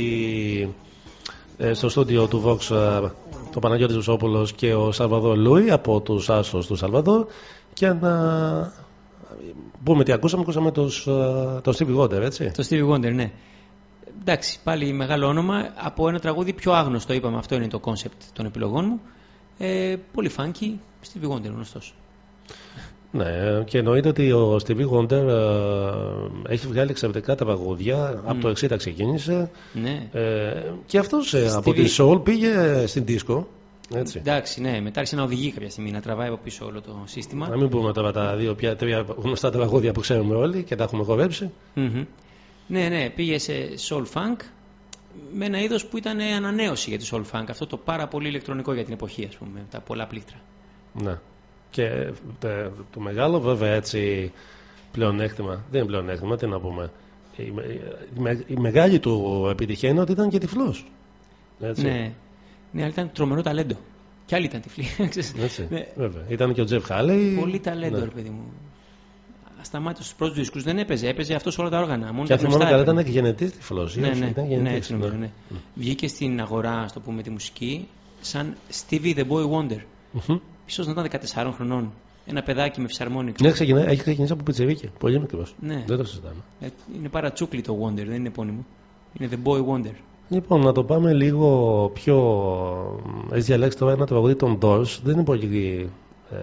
ε, στο στούντιο του Vox ε, το Παναγιώτης Βουσόπουλος και ο Σαλβαδόρ Λούι από τους Άσος του Σαλβαδόρ και να πούμε τι ακούσαμε, ακούσαμε τους, ε, το Stevie Wonder, έτσι. Το Stevie Wonder, ναι. Εντάξει, πάλι μεγάλο όνομα από ένα τραγούδι πιο άγνωστο, είπαμε, αυτό είναι το κόνσεπτ των επιλογών μου. Ε, πολύ funky, Stevie Wonder γνωστός. Ναι, και εννοείται ότι ο Stevie Wonder ε, έχει βγάλει εξαιρετικά τα παγωδιά. Από το 60 ξεκίνησε. Ναι. Ε, και αυτός ε, από Stevie- τη Soul πήγε στην disco. Έτσι. Εντάξει, ναι, μετά άρχισε να οδηγεί κάποια στιγμή, να τραβάει από πίσω όλο το σύστημα. Να μην πούμε τώρα τα δύο, πια, τρία γνωστά τραγούδια που ξέρουμε όλοι και τα έχουμε χορέψει. Μμμ. Ναι, ναι, πήγε σε soul funk με ένα είδος που ήταν ανανέωση για τη soul funk. Αυτό το πάρα πολύ ηλεκτρονικό για την εποχή, ας πούμε, τα πολλά πλήκτρα. Ναι. Και τε- το μεγάλο βέβαια έτσι πλεονέκτημα, δεν είναι πλεονέκτημα, τι να πούμε. Η, η με- η μεγάλη του επιτυχία είναι ότι ήταν και τυφλός. Έτσι. Ναι, ναι, αλλά ήταν τρομερό ταλέντο. Κι άλλοι ήταν τυφλοί. ξέρεις. Έτσι, Ναι. βέβαια. Ήταν και ο Τζεφ Χάλεϊ. Πολύ ταλέντο, Ναι. ρε παιδί μου. Σταμάτησε στους πρώτους δίσκους, δεν έπαιζε, έπαιζε αυτός όλα τα όργανα. Μόνο Και τα αν θυμάμαι γνωστά καλά έπαιρνε. ήταν και γενετής τυφλός. Ναι, ναι, ήταν ναι, γενετής, έτσι νομίζω, ναι. Βγήκε στην αγορά, ας το πούμε, τη μουσική, σαν Stevie the Boy Wonder. Μμμ. Ίσως να ήταν 14 χρονών. Ένα παιδάκι με φυσαρμόνι. Ναι, ξεκινά, έχει ξεκινήσει από πιτσιρίκι. Πολύ μικρός. Ναι. Δεν το συζητάμε. Ε, Είναι παρατσούκλι το Wonder, δεν είναι επώνυμο. Είναι The Boy Wonder. Λοιπόν, να το πάμε λίγο πιο. Έχει διαλέξει τώρα ένα τραγούδι των Doors. Δεν είναι πολύ ε,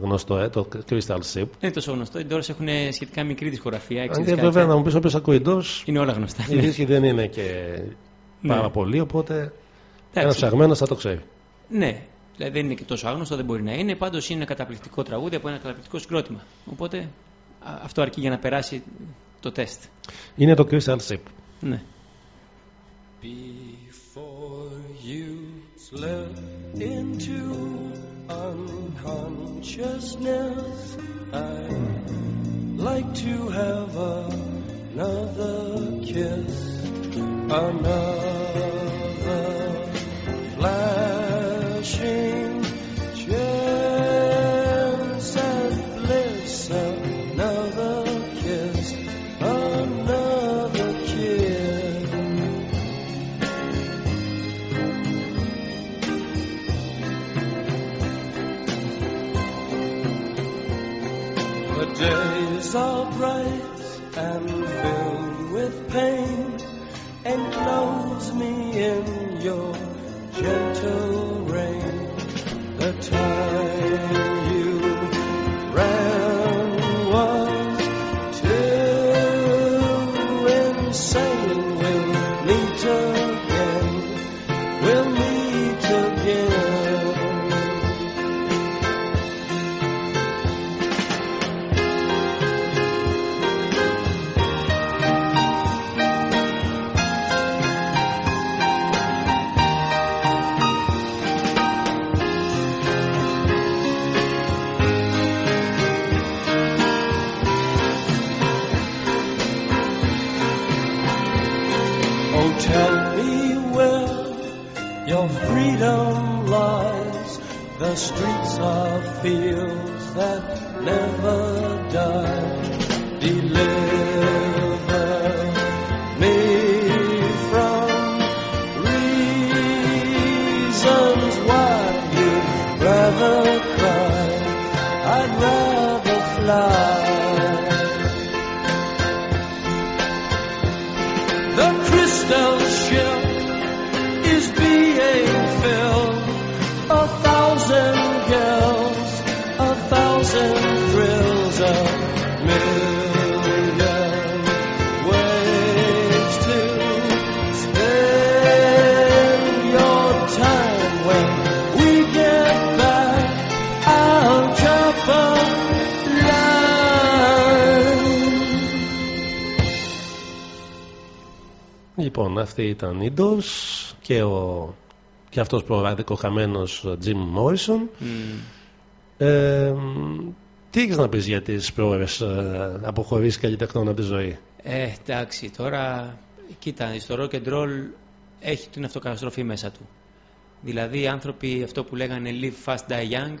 γνωστό, ε, το Crystal Ship. Δεν είναι τόσο γνωστό. Οι Doors έχουν σχετικά μικρή δισκογραφία. έξι Αν και δισκάκια. βέβαια να μου πεις όποιος ακούει Doors. Είναι όλα γνωστά. Οι ναι. δίσκοι δεν είναι και Ναι. πάρα πολύ, οπότε ένα Εντάξει. ψαγμένο θα το ξέρει. Ναι, δηλαδή δεν είναι και τόσο άγνωστο, δεν μπορεί να είναι. Πάντως είναι ένα καταπληκτικό τραγούδι από ένα καταπληκτικό συγκρότημα. Οπότε α, αυτό αρκεί για να περάσει το τεστ. Είναι το Crystal Ship. Ναι. Before you slip into unconsciousness, I'd like to have another kiss, another chance at bliss, another kiss, another kiss. The days are bright and filled with pain. Enclose me in your gentle rain. The time streets are fields that Λοιπόν, αυτοί ήταν οι Doors και, ο, και αυτός προοδευτικό χαμένος Jim Morrison. Ε, τι έχεις να πεις για τις πρόορες ε, αποχωρήσεις καλλιτεχνών από τη ζωή; Ε, εντάξει, τώρα κοίτα, στο rock and roll έχει την αυτοκαταστροφή μέσα του. Δηλαδή οι άνθρωποι αυτό που λέγανε live fast die young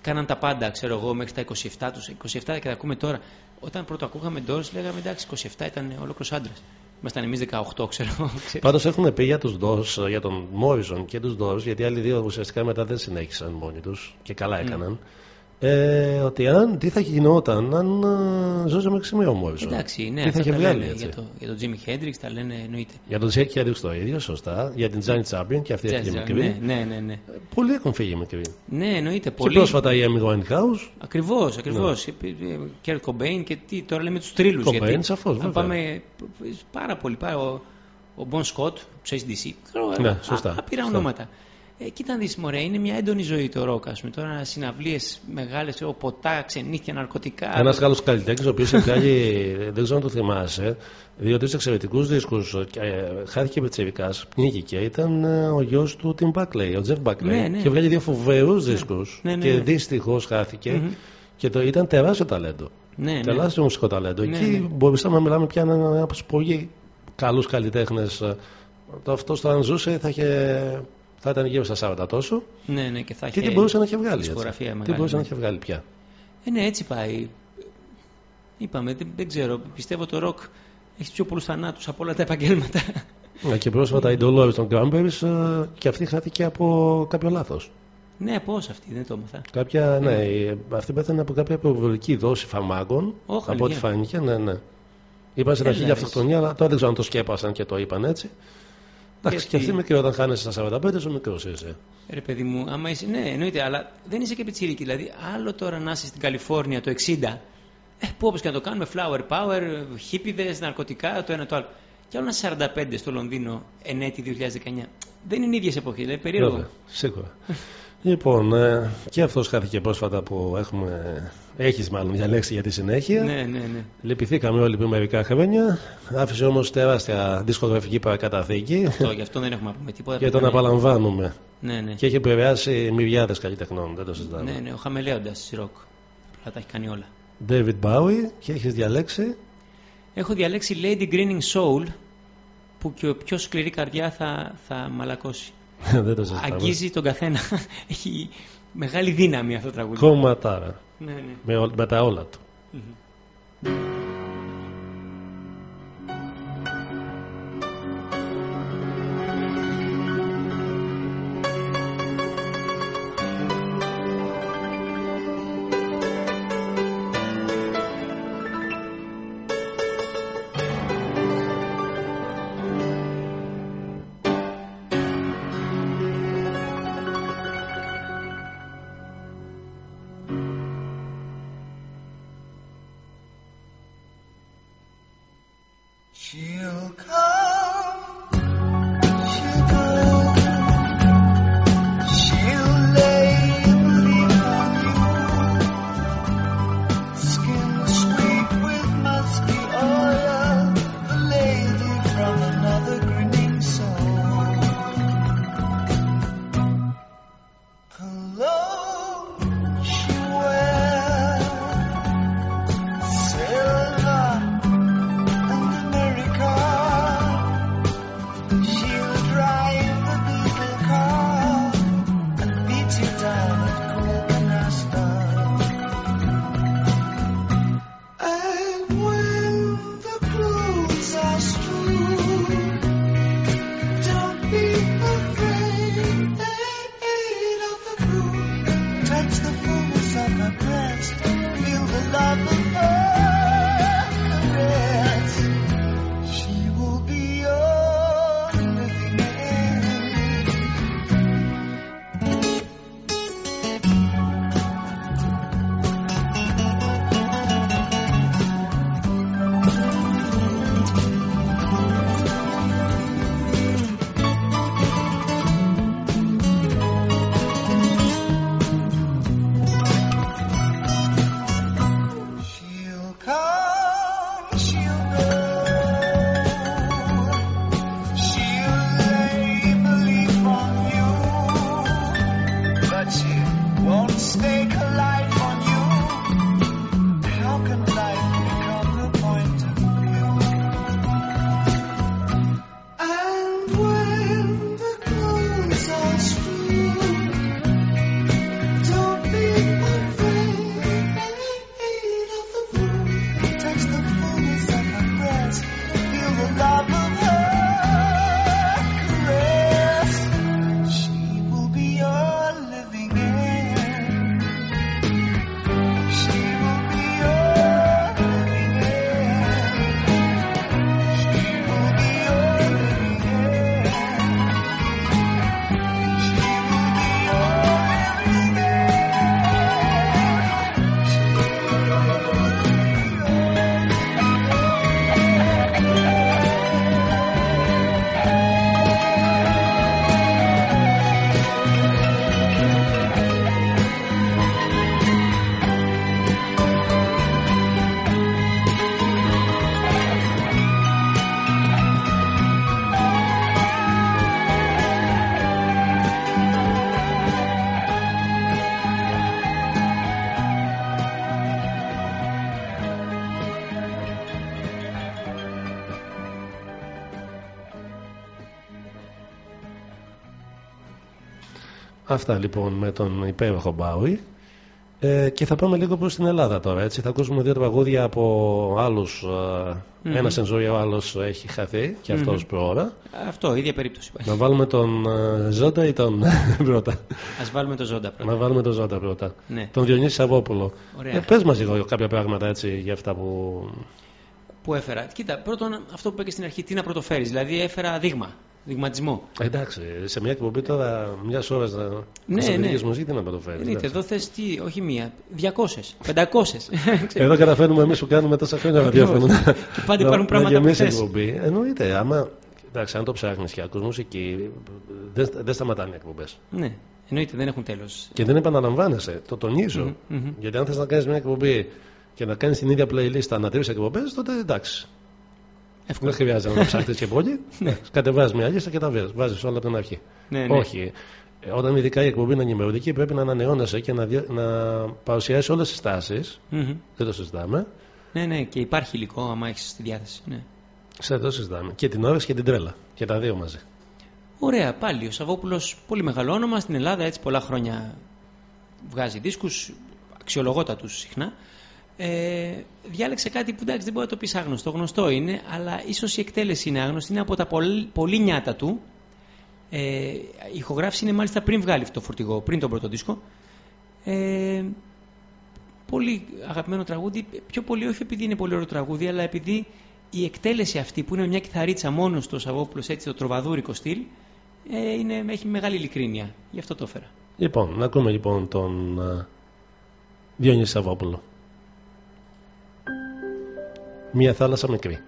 κάναν τα πάντα, ξέρω εγώ, μέχρι τα 27 τους. 27 και τα ακούμε τώρα. Όταν πρώτο ακούγαμε Doors λέγαμε εντάξει, 27 ήταν ολόκληρος άντρας. Ήμασταν εμείς 18, ξέρω εγώ. ξέρεις. Πάντως έχουν πει για τους Doors, για τον Morrison και τους Doors, γιατί οι άλλοι δύο ουσιαστικά μετά δεν συνέχισαν μόνοι τους και καλά έκαναν. Ε, ότι αν, τι θα γινόταν αν ε, ζούσε μέχρι σημείο ο Morrison. Εντάξει, ναι, τι θα αυτά είχε τα βγάλει λένε έτσι. για, το, για τον Jimi Hendrix, τα λένε εννοείται. Για τον Τζέκ Hendrix το ίδιο, σωστά. Για την Janet Champion και αυτή Jazz, έφυγε ναι, μικρή. ναι, ναι, ναι. Πολλοί έχουν φύγει μικροί. Ναι, εννοείται. Και Πολύ. πρόσφατα η Amy Winehouse. Ακριβώς, ακριβώς. Κερτ Κομπέιν και τι, τώρα λέμε τους θρύλους. Cobain, γιατί σαφώς, αν βέβαια. πάμε πάρα πολύ. Πάρα, ο, ο Bon Scott, του AC/DC. ξέρω, Ναι, α- σωστά, Άπειρα σωστά. ονόματα. Ε, κοίτα να δεις μωρέ, είναι μια έντονη ζωή το ροκ, ας πούμε. Τώρα συναυλίες μεγάλες, ξέρω, ποτά, ξενύχια, ναρκωτικά. Ένας άλλος καλλιτέχνης, ο οποίος έχει βγάλει, δεν ξέρω αν το θυμάσαι, δύο-τρεις εξαιρετικούς δίσκους. Ε, χάθηκε πετσεβικά, πνίγηκε. Ήταν ε, ο γιος του Τιμ Μπάκλεϊ, ο Τζεφ Μπάκλεϊ. Ναι, ναι. Και βγάλει δύο φοβερούς δίσκους. Ναι, ναι, Και ναι. δυστυχώς χάθηκε. Μμμ. Και το, ήταν τεράστιο ταλέντο. Ναι, ναι. Τεράστιο μουσικό ταλέντο. Ναι, Εκεί ναι. μπορούσαμε να μιλάμε πια έναν από τους πολύ καλούς καλλιτέχνες. Αυτό το αν ζούσε θα είχε, θα Θα ήταν γύρω στα 40 τόσο. Ναι, ναι, και θα Και είχε τι μπορούσε να έχει βγάλει. έτσι. δισκογραφία Τι μεγάλη, μπορούσε να ναι. έχει βγάλει πια. Ε, ναι, έτσι πάει. Είπαμε, δεν, δεν ξέρω. Πιστεύω το ροκ έχει πιο πολλούς θανάτους από όλα τα επαγγέλματα. Ε, Και πρόσφατα η Dolores των Cranberries ε, και αυτή χάθηκε από κάποιο λάθος. ναι, πώ αυτή, δεν το έμαθα. Κάποια, ναι, η- αυτή πέθανε από κάποια προβολική δόση φαρμάκων. Ω, από ό,τι αλήθεια. φάνηκε, ναι, ναι. Είπαν στην αρχή Έλα, για ρε, αυτοκτονία, αλλά τώρα δεν ξέρω αν το σκέπασαν και το είπαν έτσι. Εντάξει, και Γιατί- αυτή μικρή όταν χάνεσαι στα 45, ο μικρός είσαι. Ρε παιδί μου, άμα είσαι. Ναι, εννοείται, αλλά δεν είσαι και πιτσίρικη. Δηλαδή, άλλο τώρα να είσαι στην Καλιφόρνια το 60. Ε, που όπως και να το κάνουμε, flower power, χίπιδες, ναρκωτικά, το ένα το άλλο. Και άλλο ένα 45 στο Λονδίνο εν έτη 2019. Δεν είναι ίδιες εποχές, δηλαδή περίεργο. Βέβαια, σίγουρα. Λοιπόν, ε, και αυτός χάθηκε πρόσφατα που έχουμε. Έχεις μάλλον διαλέξει για τη συνέχεια. Ναι, ναι, ναι. Λυπηθήκαμε όλοι πριν μερικά χρόνια. Άφησε όμως τεράστια δισκογραφική παρακαταθήκη. Αυτό, γι' αυτό δεν έχουμε να πούμε τίποτα. και τον απαλαμβάνουμε. Ναι, ναι. Και έχει επηρεάσει μυριάδε καλλιτεχνών, δεν το συζητάμε. Ναι, ναι, ο χαμελέοντας της ροκ. Απλά τα έχει κάνει όλα. David Bowie και έχεις διαλέξει; Έχω διαλέξει Lady Greening Soul που και ο πιο σκληρή καρδιά θα, θα μαλακώσει. δεν το συζητάμε. Αγγίζει τον καθένα. Έχει μεγάλη δύναμη αυτό το τραγούδι. Κομματάρα. Ναι, ναι. Με, ό- με τα όλα του. She'll Αυτά λοιπόν με τον υπέροχο Μπάουι. Ε, και θα πάμε λίγο προς την Ελλάδα τώρα. Έτσι. Θα ακούσουμε δύο τραγούδια από άλλους. ε, Μμμ. Ένας εν ζωή, ο άλλος έχει χαθεί και αυτός Μμμ. προώρα. Αυτό, ίδια περίπτωση υπάρχει. Να βάλουμε τον ε, Ζώντα ή τον πρώτα; Ας βάλουμε το Ζώντα πρώτα. Να βάλουμε τον Ζώντα πρώτα. Ναι. Τον Διονύση Σαββόπουλο. Ωραία. Ε, πες μας λίγο κάποια πράγματα έτσι για αυτά που... Που έφερα. Κοίτα, πρώτον αυτό που είπα και στην αρχή, τι να πρωτοφέρεις. Δηλαδή έφερα δείγμα, δειγματισμό. Εντάξει, σε μια εκπομπή τώρα μιας ώρας να Ναι, σε ναι. μουσική τι να μεταφέρει. Εννοείται, εδώ θες τι, όχι μία, 200, 500. Εδώ καταφέρνουμε εμείς που κάνουμε τόσα χρόνια Ακριβώς. ραδιόφωνο. Και πάντα να- υπάρχουν πράγματα να που γεμίσει θες. εκπομπή. Εννοείται, άμα. Εντάξει, αν το ψάχνεις και ακούς μουσική, δεν, δεν σταματάνε οι εκπομπές. ναι, εννοείται, δεν έχουν τέλος. Και δεν επαναλαμβάνεσαι. Το τονίζω. Μμμ, μμμ. Γιατί αν θες να κάνεις μια εκπομπή και να κάνεις την ίδια playlist ανά τρεις εκπομπές, τότε εντάξει. Εύκολο. Δεν χρειάζεται να το ψάχνεις και πολύ. Κατεβάζεις μια λίστα και τα βάζεις όλα από την αρχή. Ναι, ναι. Όχι. Ε, Όταν ειδικά η εκπομπή είναι ενημερωτική, πρέπει να ανανεώνεσαι και να, δια... να παρουσιάσεις όλες τις τάσεις. Μμμ. Δεν το συζητάμε. Ναι, ναι, και υπάρχει υλικό άμα έχεις στη διάθεση. Ναι. Σε το συζητάμε. Και την όρεξη και την τρέλα. Και τα δύο μαζί. Ωραία, πάλι ο Σαββόπουλος, πολύ μεγάλο όνομα στην Ελλάδα, έτσι πολλά χρόνια βγάζει δίσκους, αξιολογότατου συχνά. Ε, διάλεξε κάτι που εντάξει δεν μπορεί να το πεις άγνωστο, γνωστό είναι, αλλά ίσως η εκτέλεση είναι άγνωστη, είναι από τα πολύ, πολύ νιάτα του. Ε, η ηχογράφηση είναι μάλιστα πριν βγάλει αυτό το φορτηγό, πριν τον πρώτο δίσκο. Ε, πολύ αγαπημένο τραγούδι, πιο πολύ όχι επειδή είναι πολύ ωραίο τραγούδι, αλλά επειδή η εκτέλεση αυτή που είναι μια κιθαρίτσα μόνος του Σαββόπουλος, έτσι το τροβαδούρικο στυλ, ε, είναι, έχει μεγάλη ειλικρίνεια. Γι' αυτό το έφερα. Λοιπόν, να ακούμε λοιπόν τον α, Διονύση Σαββόπουλο. Μια θάλασσα μικρή.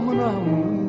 Γωνιά η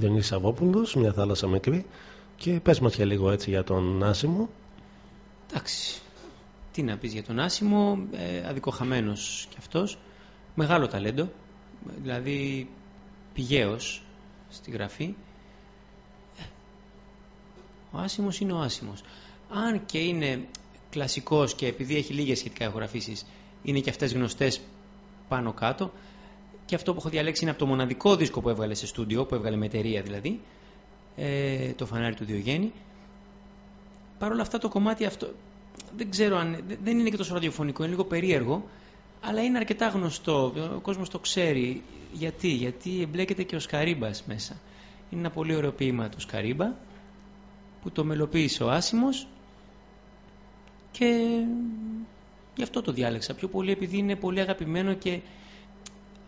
Διονύσης Σαββόπουλος, μια θάλασσα μικρή και πες μας και λίγο έτσι για τον Άσιμο. Εντάξει, τι να πεις για τον Άσιμο, ε, αδικοχαμένος κι αυτός, μεγάλο ταλέντο, δηλαδή πηγαίος στη γραφή. Ε, Ο Άσιμος είναι ο Άσιμος. Αν και είναι κλασικός και επειδή έχει λίγες σχετικά ηχογραφήσεις, είναι και αυτές γνωστές πάνω κάτω, και αυτό που έχω διαλέξει είναι από το μοναδικό δίσκο που έβγαλε σε στούντιο, που έβγαλε με εταιρεία δηλαδή, ε, το φανάρι του Διογέννη. Παρ' όλα αυτά το κομμάτι αυτό δεν ξέρω αν. δε- δεν είναι και τόσο ραδιοφωνικό, είναι λίγο περίεργο, αλλά είναι αρκετά γνωστό. Ο κόσμος το ξέρει. Γιατί, γιατί εμπλέκεται και ο Σκαρίμπας μέσα. Είναι ένα πολύ ωραίο ποίημα του Σκαρίμπα που το μελοποίησε ο Άσιμος και γι' αυτό το διάλεξα. Πιο πολύ επειδή είναι πολύ αγαπημένο και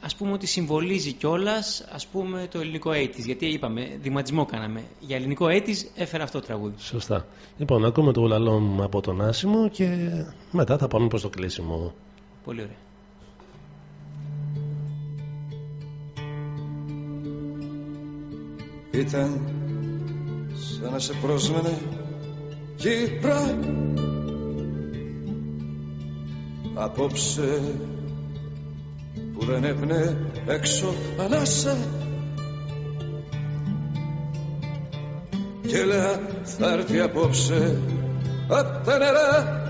ας πούμε ότι συμβολίζει κιόλας ας πούμε το ελληνικό 80's γιατί είπαμε, δηματισμό κάναμε. Για ελληνικό 80's έφερα αυτό το τραγούδι. Σωστά. Λοιπόν, ακούμε το ουλαλό από τον Άσιμο και μετά θα πάμε προς το κλείσιμο. πολύ ωραία. Ήταν σαν να σε πρόσμενε γύρω Απόψε που δεν έπνε έξω ανάσα Και λέω θα έρθει απόψε απ' τα νερά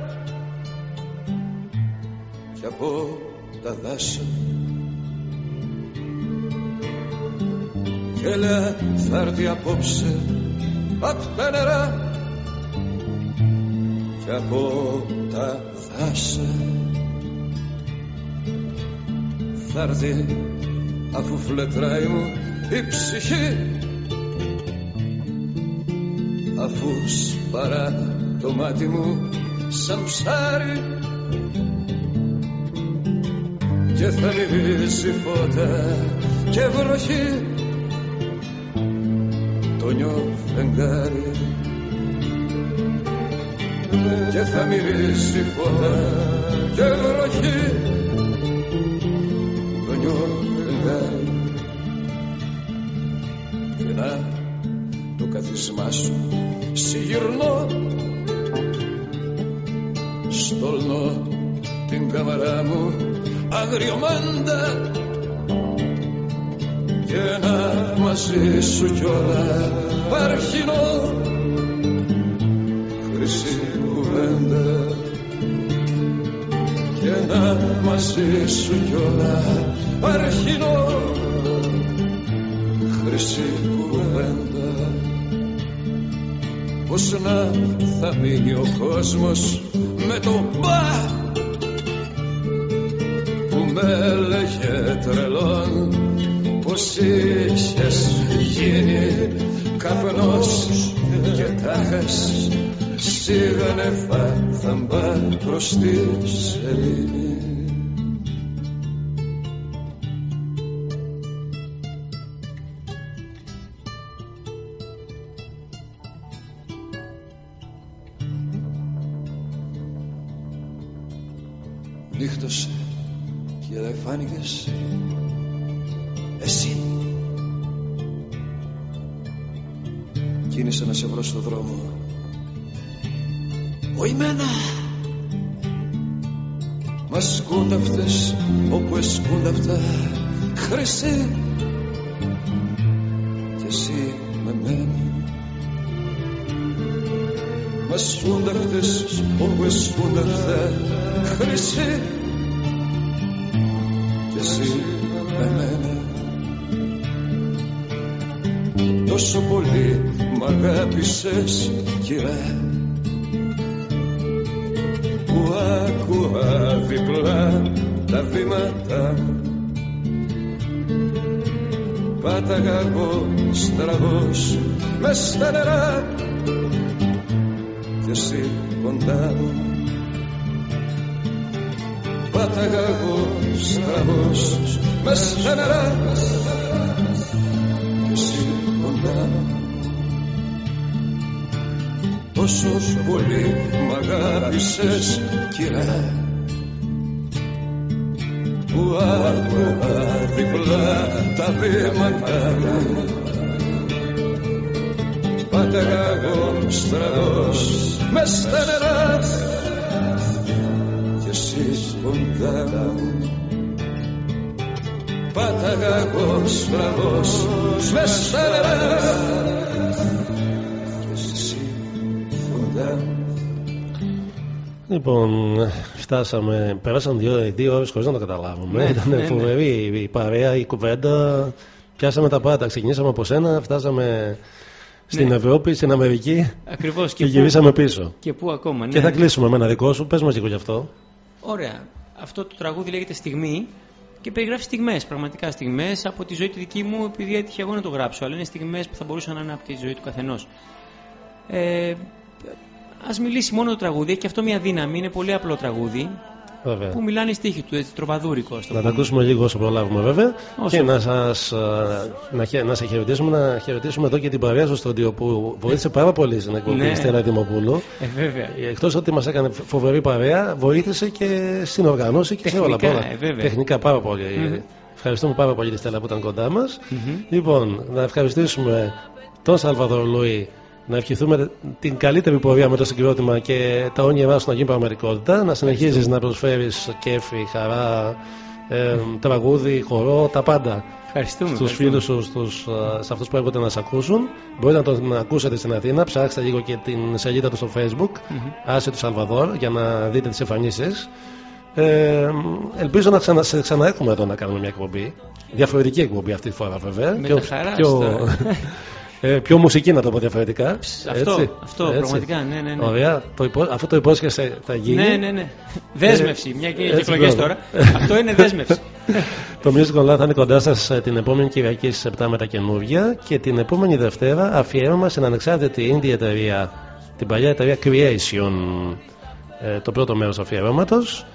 και από τα δάσα και λέω θα έρθει απόψε απ' τα νερά και από τα δάσα θα έρθει αφού φλετράει μου η ψυχή. Αφού σπαρά το μάτι μου σαν ψάρι. Και θα μυρίσει φώτα και βροχή. Το νιώ φεγγάρι. Και θα μυρίσει φώτα και βροχή το καθισμά σου. Συγυρνώ στολνώ την καμαρά μου αγριομάντα και να μαζί σου κιόλα παρχινώ. Χρυσή κουβέντα και να μαζί σου κιόλα παρχινώ. Χρυσή κουβέντα πως να θα μείνει ο κόσμος με το μπα που με έλεγε τρελόν πως είχες γίνει καπνός και τα είχες σιγανεφά θα μπα προς τη σελήνη χρυσή κι εσύ με μένα. Μα σκούνταυτες όπου εσκούνταυτα χρυσή. Κι εσύ με μένα. Τόσο πολύ μ' αγάπησες κυρά πάταγα εγώ στραβός μες στα νερά κι εσύ κοντά. Μου πάταγα εγώ στραβός μες στα νερά κι εσύ κοντά. Μου τόσο πολύ μ' αγάπησες κυρά βήματα μου Πατέρα εγώ στραβός μες στα νερά κι εσύ κοντά μου. Πάταγα εγώ στραβός μες στα νερά κι εσύ κοντά μου. Λοιπόν, φτάσαμε, πέρασαν δύο, δύο ώρες χωρίς να το καταλάβουμε. Ναι, Ήταν ναι, ναι. φοβερή η παρέα, η κουβέντα. Πιάσαμε τα πάντα. Ξεκινήσαμε από σένα, φτάσαμε στην Ναι. Ευρώπη, στην Αμερική Ακριβώς. και, Και πού- γυρίσαμε πίσω. Και πού ακόμα, ναι. Και θα κλείσουμε με ένα δικό σου. Πες μας λίγο γι' αυτό. Ωραία. Αυτό το τραγούδι λέγεται Στιγμή και περιγράφει στιγμές, πραγματικά στιγμές από τη ζωή τη δική μου, επειδή έτυχε εγώ να το γράψω. Αλλά είναι στιγμές που θα μπορούσαν να είναι από τη ζωή του καθενός. Ε, Α μιλήσει μόνο το τραγούδι, έχει και αυτό μια δύναμη. Είναι πολύ απλό τραγούδι Βέβαια. που μιλάνε οι στίχοι του, έτσι τροπαδούρικο. ας το Να τα πούμε. ακούσουμε λίγο όσο προλάβουμε βέβαια. Όσο. Και να, σας, α, να, χε- να σε χαιρετήσουμε, να χαιρετήσουμε εδώ και την παρέα στο στούντιο που βοήθησε πάρα πολύ στην εκπομπή Ναι. ναι. Στέλλα Δημοπούλου. Ε, βέβαια. Εκτός ότι μας έκανε φοβερή παρέα, βοήθησε και στην οργάνωση και σε όλα Τεχνικά, πολλά. ε, βέβαια. Τεχνικά πάρα πολύ. Μμμ. Ευχαριστούμε πάρα πολύ τη Στέλλα που ήταν κοντά μας. Μμμ. Λοιπόν, να ευχαριστήσουμε τον Σαλβαδόρ Λουί, να ευχηθούμε την καλύτερη πορεία με το συγκρότημα και τα όνειρά σου να γίνουν πραγματικότητα. Να συνεχίζεις να προσφέρεις κέφι, χαρά, ε, τραγούδι, χορό, τα πάντα. Ευχαριστούμε. Στους ευχαριστούμε. φίλους σου, στους, α, σε αυτούς που έρχονται να σε ακούσουν. Μπορείτε να τον ακούσετε στην Αθήνα. Ψάξτε λίγο και την σελίδα του στο Facebook. Μμμ. Άσε του Σαλβαδόρ για να δείτε τις εμφανίσεις. Ε, ελπίζω να ξανα, σε ξαναέχουμε εδώ να κάνουμε μια εκπομπή. Διαφορετική εκπομπή αυτή τη φορά βέβαια. Με Πιο- τα χαράς πιο, τώρα. ε, πιο μουσική να το πω διαφορετικά. αυτό, Έτσι, αυτό, έτσι. πραγματικά, ναι, ναι, ναι. Ωραία. Το υπό, αυτό το υπόσχεσαι θα γίνει; Ναι, ναι, ναι. Δέσμευση, μια και έχει έτσι, εκλογέ μπράβο. τώρα. Αυτό είναι δέσμευση. Το Music Online θα είναι κοντά σας την επόμενη Κυριακή στις 7 με τα καινούργια και την επόμενη Δευτέρα αφιέρωμα στην ανεξάρτητη indie εταιρεία, την παλιά εταιρεία Creation. Ε, το πρώτο μέρος αφιερώματος.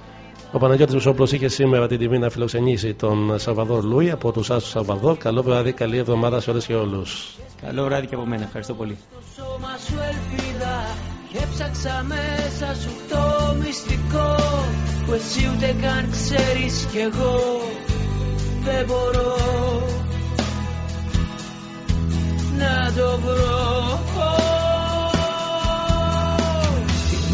Ο Παναγιώτης Μισόπουλος είχε σήμερα την τιμή να φιλοξενήσει τον Σαλβαδόρ Λούι από τους Άσους Σαλβαδόρ. Καλό βράδυ, καλή εβδομάδα σε όλες και όλους. Καλό βράδυ και από μένα. Ευχαριστώ πολύ. σώμα σου ελπίδα και έψαξα μέσα σου το μυστικό που εσύ ούτε καν ξέρεις κι εγώ δεν μπορώ να το βρω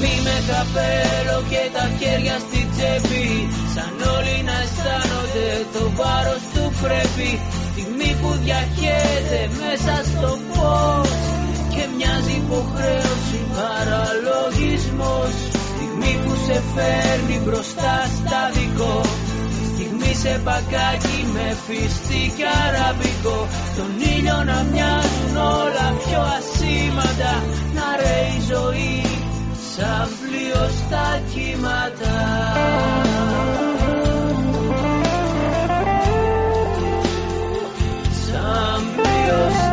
Στιγμή με καπέλο και τα χέρια στη τσέπη. Σαν όλοι να αισθάνονται το βάρος του πρέπει. Στιγμή που διαχέεται μέσα στο φως και μοιάζει υποχρέωση παραλογισμός. Στιγμή που σε φέρνει μπροστά στα δικό. Στιγμή σε παγκάκι με φιστί και αραβικό. Τον ήλιο να μοιάζουν όλα πιο ασήμαντα. Να ρέει η ζωή σαν πλοίο στα κύματα. Σαν πλοίο στα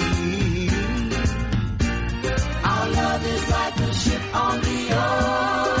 Our love is like a ship on the ocean.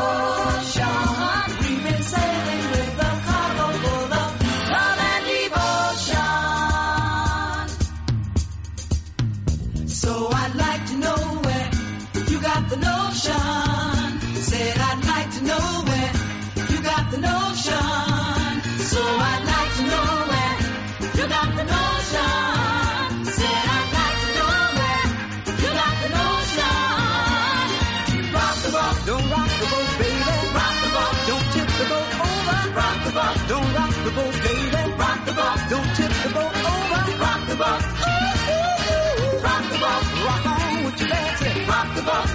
rock the boat.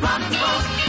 Rock the boat.